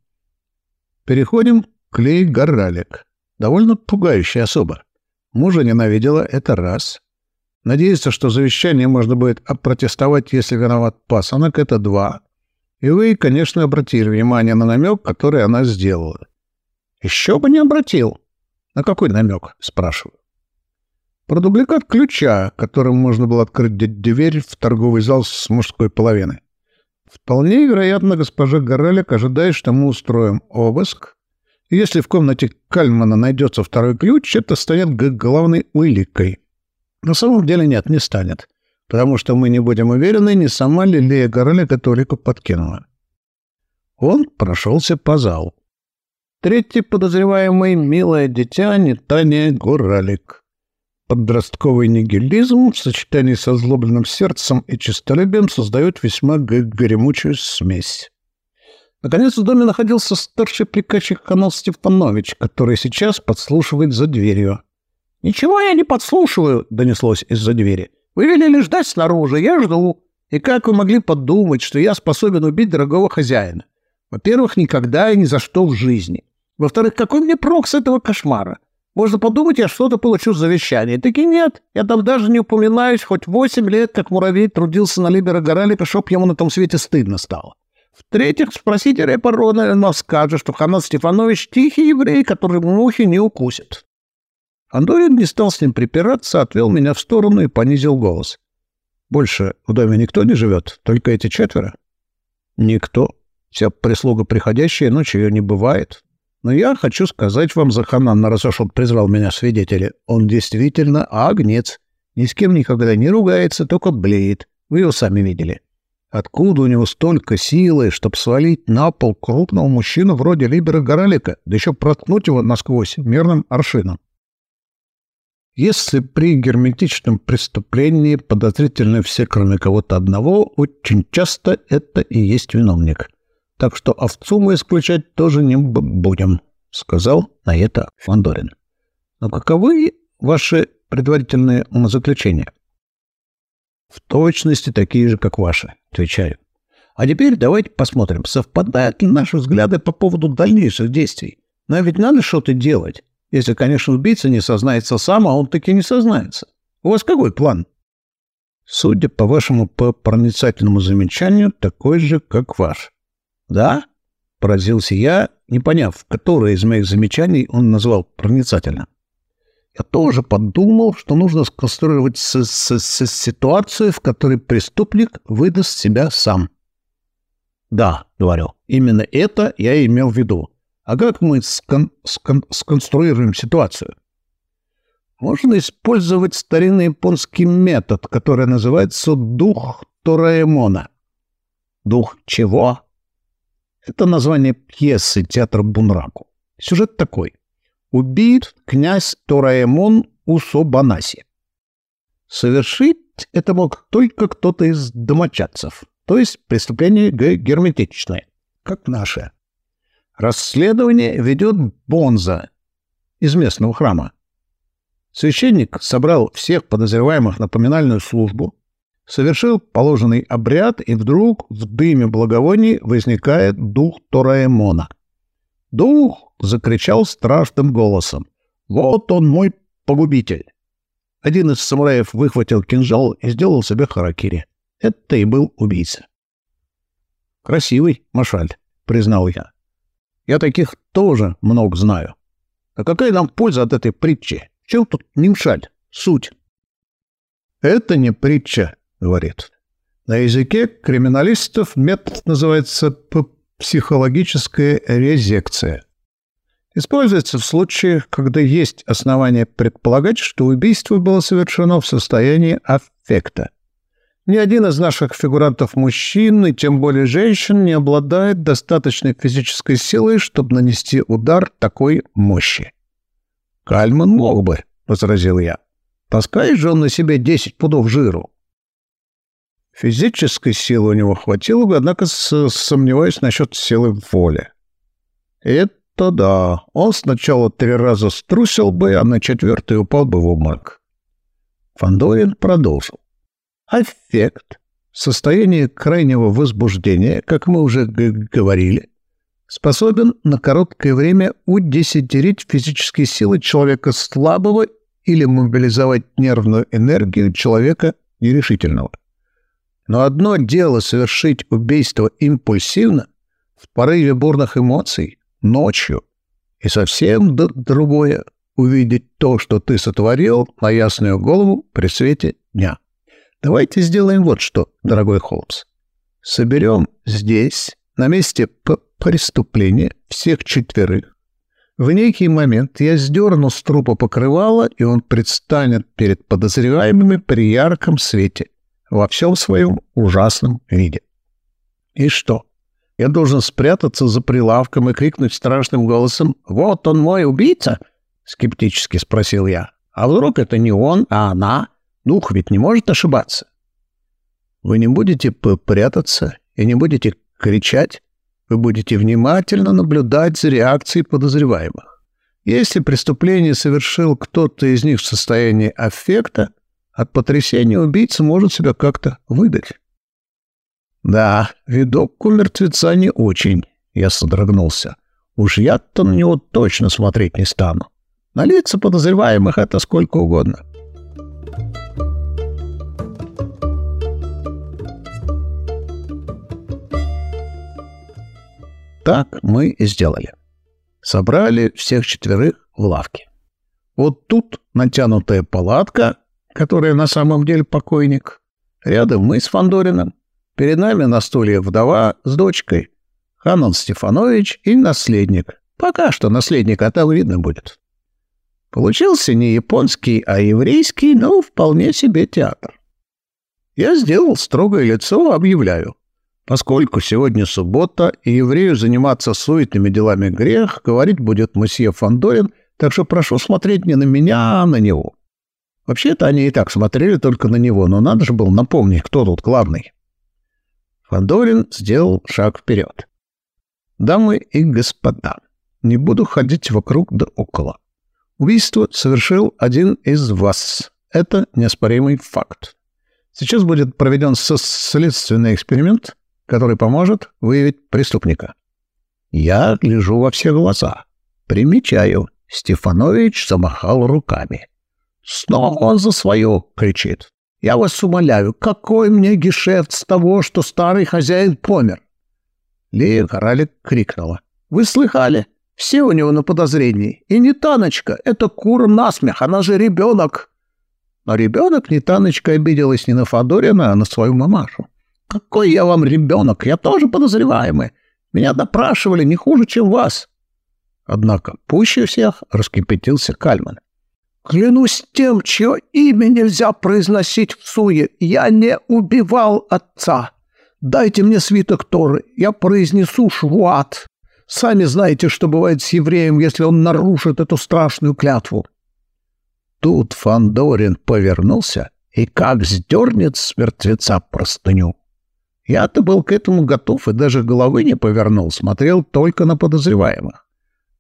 Переходим к Лей Горралик. Довольно пугающая особа. Мужа ненавидела, это раз. Надеется, что завещание можно будет опротестовать, если виноват пасынок, это два. И вы, конечно, обратили внимание на намек, который она сделала. Еще бы не обратил. «На какой намек?» — спрашиваю. «Про дубликат ключа, которым можно было открыть дверь в торговый зал с мужской половины. Вполне вероятно, госпожа Горелик ожидает, что мы устроим обыск. И если в комнате Кальмана найдется второй ключ, это станет главной уликой. На самом деле нет, не станет, потому что мы не будем уверены, не сама ли Лея Горелик эту улику подкинула». Он прошелся по залу. Третий подозреваемый — милое дитя Нетания Гуралик. Подростковый нигилизм в сочетании со злобленным сердцем и честолюбием создает весьма горемучую смесь. Наконец в доме находился старший приказчик Канал Степанович, который сейчас подслушивает за дверью. «Ничего я не подслушиваю», — донеслось из-за двери. «Вы велели ждать снаружи, я жду. И как вы могли подумать, что я способен убить дорогого хозяина? Во-первых, никогда и ни за что в жизни. Во-вторых, какой мне прок с этого кошмара? Можно подумать, я что-то получу в завещании. Так и нет, я там даже не упоминаюсь, хоть восемь лет, как муравей трудился на Либера Горалика, чтоб ему на том свете стыдно стало. В-третьих, спросите Репарона, он скажет, что Ханат Стефанович тихий еврей, который мухи не укусит. Андорин не стал с ним припираться, отвел меня в сторону и понизил голос. «Больше в доме никто не живет, только эти четверо?» «Никто. Вся прислуга приходящая, ночью ее не бывает. Но я хочу сказать вам, Заханан, раз уж он призвал меня свидетели, он действительно агнец. Ни с кем никогда не ругается, только блеет. Вы его сами видели. Откуда у него столько силы, чтобы свалить на пол крупного мужчину вроде Либера Горалика, да еще проткнуть его насквозь мерным аршином? Если при герметичном преступлении подозрительны все, кроме кого-то одного, очень часто это и есть виновник так что овцу мы исключать тоже не будем», — сказал на это Фандорин. «Но каковы ваши предварительные умозаключения?» «В точности такие же, как ваши», — отвечаю. «А теперь давайте посмотрим, совпадают ли наши взгляды по поводу дальнейших действий. Но ведь надо что-то делать. Если, конечно, убийца не сознается сам, а он таки не сознается. У вас какой план?» «Судя по вашему проницательному замечанию, такой же, как ваш», «Да?» — поразился я, не поняв, которое из моих замечаний он назвал проницательно. Я тоже подумал, что нужно сконструировать с -с -с ситуацию, в которой преступник выдаст себя сам. «Да», — говорю, — «именно это я имел в виду. А как мы скон скон сконструируем ситуацию?» Можно использовать старинный японский метод, который называется «дух Тораэмона». «Дух чего?» Это название пьесы театра Бунраку. Сюжет такой. Убит князь Тораэмон Усобанаси. Совершить это мог только кто-то из домочадцев, то есть преступление герметичное, как наше. Расследование ведет Бонза из местного храма. Священник собрал всех подозреваемых на поминальную службу, совершил положенный обряд, и вдруг в дыме благовоний возникает дух Тораэмона. Дух закричал страшным голосом. «Вот он, мой погубитель!» Один из самураев выхватил кинжал и сделал себе харакири. Это и был убийца. «Красивый, Машаль», — признал я. «Я таких тоже много знаю. А какая нам польза от этой притчи? Чем тут нимшаль? Суть?» «Это не притча», — говорит. На языке криминалистов метод называется психологическая резекция. Используется в случаях, когда есть основания предполагать, что убийство было совершено в состоянии аффекта. Ни один из наших фигурантов мужчин, и тем более женщин, не обладает достаточной физической силой, чтобы нанести удар такой мощи. «Кальман мог бы», — возразил я. «Таскает же он на себе десять пудов жиру». Физической силы у него хватило бы, однако сомневаюсь насчет силы воли. Это то да, он сначала три раза струсил бы, а на четвертый упал бы в обморок. Фандорин продолжил. Аффект, состояние крайнего возбуждения, как мы уже говорили, способен на короткое время удесятерить физические силы человека слабого или мобилизовать нервную энергию человека нерешительного. Но одно дело совершить убийство импульсивно, в порыве бурных эмоций, ночью, и совсем другое — увидеть то, что ты сотворил, на ясную голову при свете дня. Давайте сделаем вот что, дорогой Холмс. Соберем здесь, на месте преступления, всех четверых. В некий момент я сдерну с трупа покрывало, и он предстанет перед подозреваемыми при ярком свете, во всем своем ужасном виде. И что? Я должен спрятаться за прилавком и крикнуть страшным голосом «Вот он мой убийца!» — скептически спросил я. «А вдруг это не он, а она? Дух ведь не может ошибаться». Вы не будете прятаться и не будете кричать. Вы будете внимательно наблюдать за реакцией подозреваемых. Если преступление совершил кто-то из них в состоянии аффекта, от потрясения убийца может себя как-то выдать. Да, видок у мертвеца не очень. Я содрогнулся. Уж я-то на него точно смотреть не стану. На лица подозреваемых это сколько угодно. Так мы и сделали. Собрали всех четверых в лавке. Вот тут натянутая палатка, которая на самом деле покойник. Рядом мы с Фандориным. Перед нами на стуле вдова с дочкой, Ханан Стефанович и наследник. Пока что наследник, а там видно будет. Получился не японский, а еврейский, но вполне себе театр. Я сделал строгое лицо, объявляю. Поскольку сегодня суббота, и еврею заниматься суетными делами грех, говорить будет месье Фандорин, так что прошу смотреть не на меня, а на него. Вообще-то они и так смотрели только на него, но надо же было напомнить, кто тут главный. Фандорин сделал шаг вперед. «Дамы и господа, не буду ходить вокруг да около. Убийство совершил один из вас. Это неоспоримый факт. Сейчас будет проведен следственный эксперимент, который поможет выявить преступника. Я гляжу во все глаза. Примечаю. Стефанович замахал руками. «Снова он за свое!» — кричит. Я вас умоляю, какой мне гешефт с того, что старый хозяин помер? Лея Коралик крикнула. Вы слыхали? Все у него на подозрении. И не Таночка, это кур насмех, она же ребенок. Но ребенок не Таночка обиделась не на Фадорина, а на свою мамашу. Какой я вам ребенок? Я тоже подозреваемый. Меня допрашивали не хуже, чем вас. Однако пуще всех раскипятился Кальман. Клянусь тем, чье имя нельзя произносить в суе, я не убивал отца. Дайте мне свиток Торы, я произнесу швуат. Сами знаете, что бывает с евреем, если он нарушит эту страшную клятву. Тут Фандорин повернулся и как сдернет с мертвеца простыню. Я-то был к этому готов и даже головы не повернул, смотрел только на подозреваемых.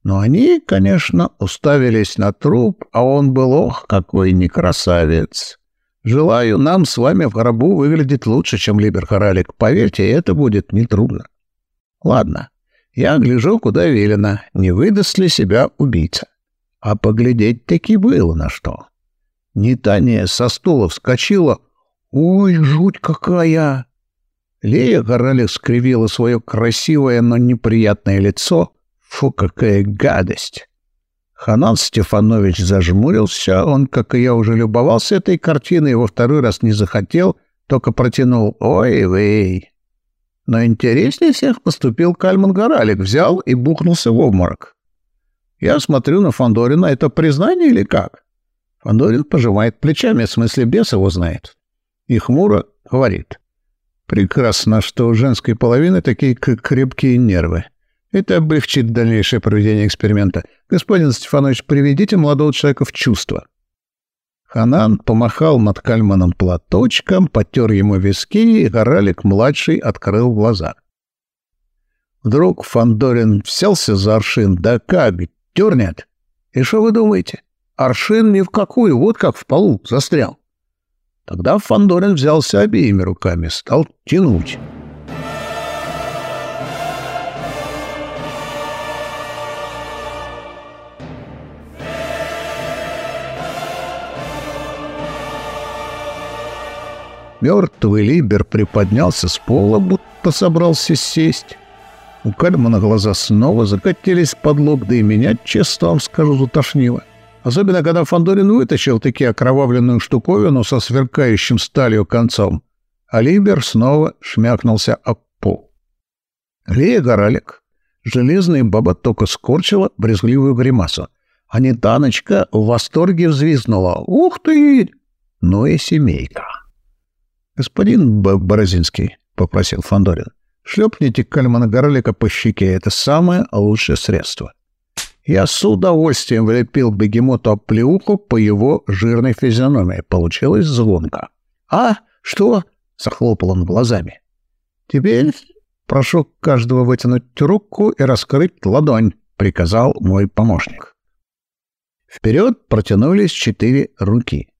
Но они, конечно, уставились на труп, а он был, ох, какой не красавец. Желаю нам с вами в гробу выглядеть лучше, чем Либер Харалик. Поверьте, это будет нетрудно. Ладно, я гляжу, куда велено, не выдаст ли себя убийца. А поглядеть таки было на что. Нитания со стула вскочила. «Ой, жуть какая!» Лея Горалик скривила свое красивое, но неприятное лицо. «Фу, какая гадость!» Ханан Стефанович зажмурился. Он, как и я, уже любовался этой картиной во второй раз не захотел, только протянул «Ой-вей!» Но интереснее всех поступил Кальман Горалик, взял и бухнулся в обморок. Я смотрю на Фандорина, это признание или как? Фандорин пожимает плечами, в смысле бес его знает. И хмуро говорит. Прекрасно, что у женской половины такие крепкие нервы. Это облегчит дальнейшее проведение эксперимента. Господин Стефанович, приведите молодого человека в чувство. Ханан помахал над Кальманом платочком, потер ему виски, и Горалик-младший открыл глаза. Вдруг Фандорин вселся за аршин. Да как, Дернет. И что вы думаете? Аршин ни в какую, вот как в полу застрял. Тогда Фандорин взялся обеими руками, стал тянуть. Мертвый Либер приподнялся с пола, будто собрался сесть. У Кальмана глаза снова закатились под лоб, да и меня, честно вам скажу, затошнило. Особенно, когда Фандорин вытащил таки окровавленную штуковину со сверкающим сталью концом, а Либер снова шмякнулся об пол. Лея Горалик, железная баба только скорчила брезгливую гримасу, а не Таночка в восторге взвизгнула. «Ух ты!» Ну и семейка. «Господин Борозинский», — попросил Фандорин, Шлепните Кальмана Горлика по щеке — это самое лучшее средство. Я с удовольствием влепил бегемоту оплеуху по его жирной физиономии. Получилось звонко. «А? Что?» — захлопал он глазами. «Теперь прошу каждого вытянуть руку и раскрыть ладонь», — приказал мой помощник. Вперед протянулись четыре руки.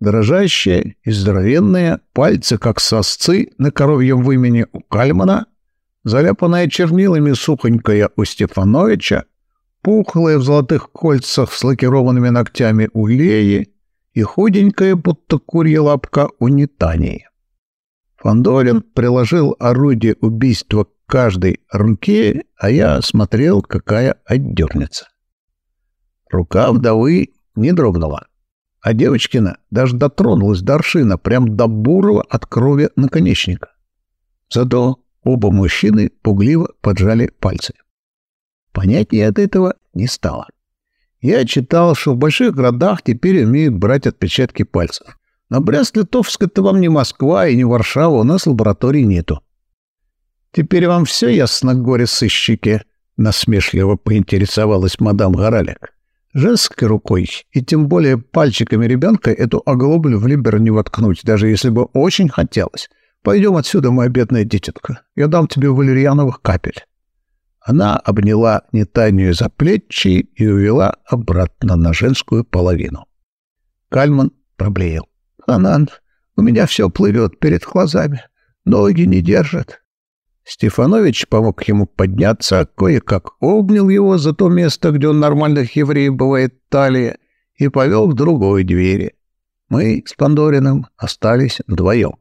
Дрожащие и здоровенные, пальцы, как сосцы на коровьем вымени у Кальмана, заляпанная чернилами сухонькая у Стефановича, пухлая в золотых кольцах с лакированными ногтями у Леи и худенькая, будто курья лапка у Нитании. Фандорин приложил орудие убийства к каждой руке, а я смотрел, какая отдернется. Рука вдовы не дрогнула. А девочкина даже дотронулась до аршина, прям до бурого от крови наконечника. Зато оба мужчины пугливо поджали пальцы. Понятнее от этого не стало. Я читал, что в больших городах теперь умеют брать отпечатки пальцев. Но Брест-Литовск — это вам не Москва и не Варшава, у нас лабораторий нету. Теперь вам все ясно, горе-сыщики? — насмешливо поинтересовалась мадам Горалик. Женской рукой, и тем более пальчиками ребенка, эту оглоблю в либер не воткнуть, даже если бы очень хотелось. Пойдем отсюда, моя бедная дитятка. Я дам тебе валерьяновых капель. Она обняла Нетанию за плечи и увела обратно на женскую половину. Кальман проблеял. «Ханан, у меня все плывет перед глазами. Ноги не держат. Стефанович помог ему подняться, кое-как обнял его за то место, где у нормальных евреев бывает талия, и повел к другой двери. Мы с Пандориным остались вдвоем.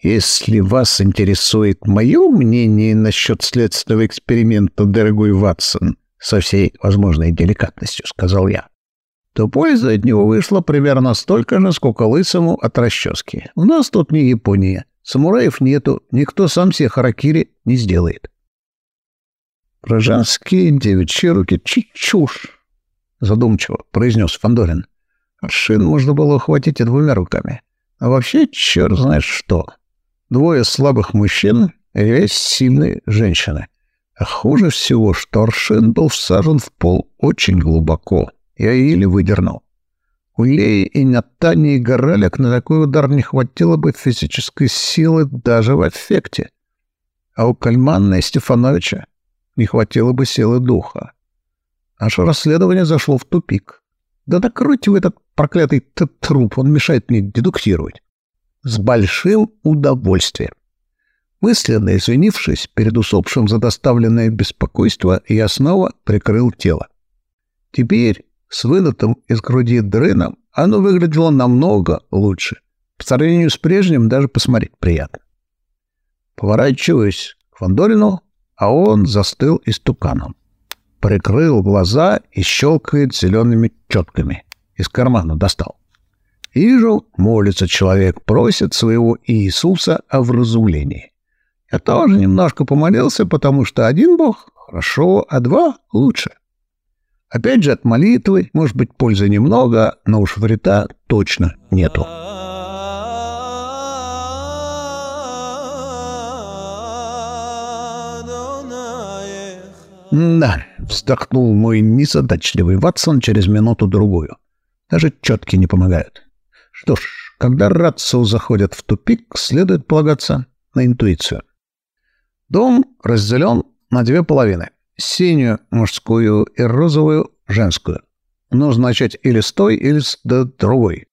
«Если вас интересует мое мнение насчет следственного эксперимента, дорогой Ватсон, со всей возможной деликатностью, — сказал я, — то польза от него вышла примерно столько же, сколько лысому от расчески. У нас тут не Япония. Самураев нету, никто сам себе харакири не сделает. Про женские девичьи руки чушь, задумчиво произнес Фандорин. Шин можно было ухватить и двумя руками. А вообще, черт знает что. Двое слабых мужчин и весь сильные женщины. А хуже всего, что аршин был всажен в пол очень глубоко. Я еле выдернул. У Леи и Натани и на такой удар не хватило бы физической силы даже в эффекте. А у Кальмана и Стефановича не хватило бы силы духа. Наше расследование зашло в тупик. Да накройте вы этот проклятый труп, он мешает мне дедуктировать. С большим удовольствием. Мысленно извинившись перед усопшим за доставленное беспокойство, я снова прикрыл тело. Теперь с вынутым из груди дрыном оно выглядело намного лучше. По сравнению с прежним даже посмотреть приятно. Поворачиваюсь к Фандорину, а он застыл истуканом. Прикрыл глаза и щелкает зелеными четками. Из кармана достал. Вижу, молится человек, просит своего Иисуса о вразумлении. Я тоже немножко помолился, потому что один Бог — хорошо, а два — лучше. Опять же, от молитвы, может быть, пользы немного, но уж вреда точно нету. «Да», — вздохнул мой незадачливый Ватсон через минуту-другую. «Даже четки не помогают. Что ж, когда рацию заходят в тупик, следует полагаться на интуицию. Дом разделен на две половины. Синюю мужскую и розовую женскую. Нужно начать или с той, или с другой.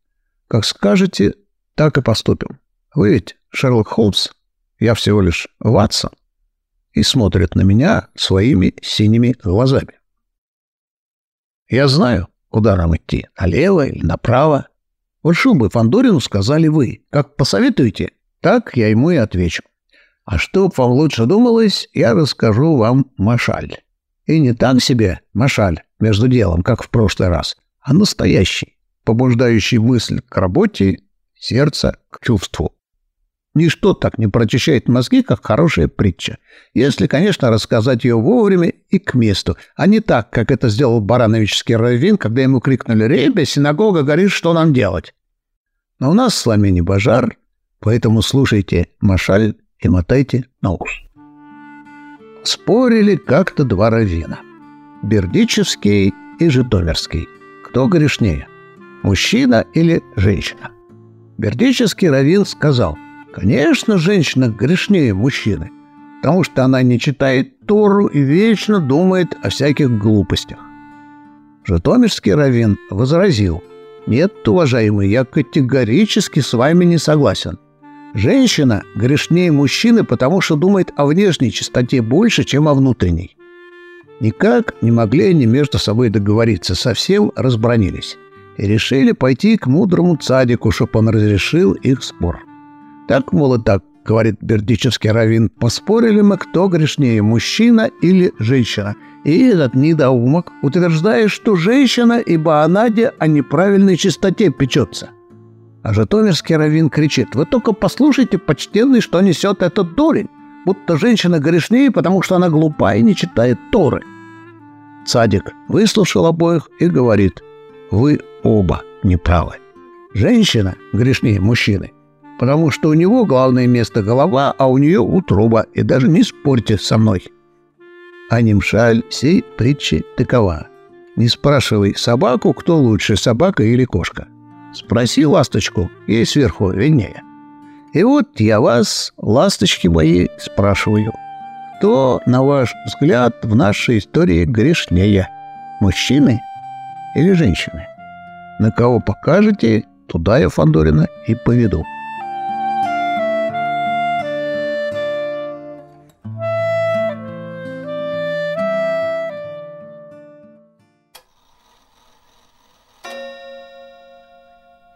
Как скажете, так и поступим. Вы ведь Шерлок Холмс, я всего лишь Ватсон. И смотрит на меня своими синими глазами. Я знаю, куда нам идти, налево или направо. Вот что бы Фандорину сказали вы, как посоветуете, так я ему и отвечу. А чтоб вам лучше думалось, я расскажу вам машаль. И не так себе машаль между делом, как в прошлый раз, а настоящий, побуждающий мысль к работе, сердце к чувству. Ничто так не прочищает мозги, как хорошая притча, если, конечно, рассказать ее вовремя и к месту, а не так, как это сделал Барановический раввин, когда ему крикнули «Ребя, синагога горит, что нам делать?» Но у нас с вами не бажар, поэтому слушайте Машаль и мотайте на ус. Спорили как-то два равина. Бердичевский и Житомирский. Кто грешнее, мужчина или женщина? Бердичевский равин сказал, конечно, женщина грешнее мужчины, потому что она не читает Тору и вечно думает о всяких глупостях. Житомирский равин возразил, нет, уважаемый, я категорически с вами не согласен – Женщина грешнее мужчины, потому что думает о внешней чистоте больше, чем о внутренней. Никак не могли они между собой договориться, совсем разбронились. И решили пойти к мудрому цадику, чтобы он разрешил их спор. Так, мол, и так, говорит Бердичевский раввин, поспорили мы, кто грешнее, мужчина или женщина. И этот недоумок утверждает, что женщина, ибо она о неправильной чистоте печется – а житомирский раввин кричит, «Вы только послушайте, почтенный, что несет этот дурень, будто женщина грешнее, потому что она глупа и не читает Торы». Цадик выслушал обоих и говорит, «Вы оба неправы. Женщина грешнее мужчины, потому что у него главное место голова, а у нее утроба, и даже не спорьте со мной». А Нимшаль сей притчи такова. Не спрашивай собаку, кто лучше, собака или кошка. Спроси ласточку, ей сверху виднее. И вот я вас, ласточки мои, спрашиваю. Кто, на ваш взгляд, в нашей истории грешнее? Мужчины или женщины? На кого покажете, туда я Фандорина и поведу.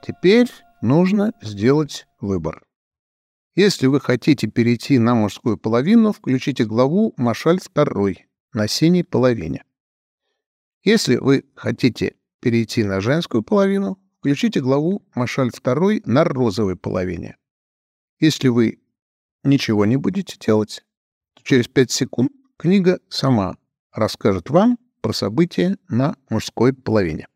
Теперь нужно сделать выбор. Если вы хотите перейти на мужскую половину, включите главу «Машаль второй» на синей половине. Если вы хотите перейти на женскую половину, включите главу «Машаль второй» на розовой половине. Если вы ничего не будете делать, то через 5 секунд книга сама расскажет вам про события на мужской половине.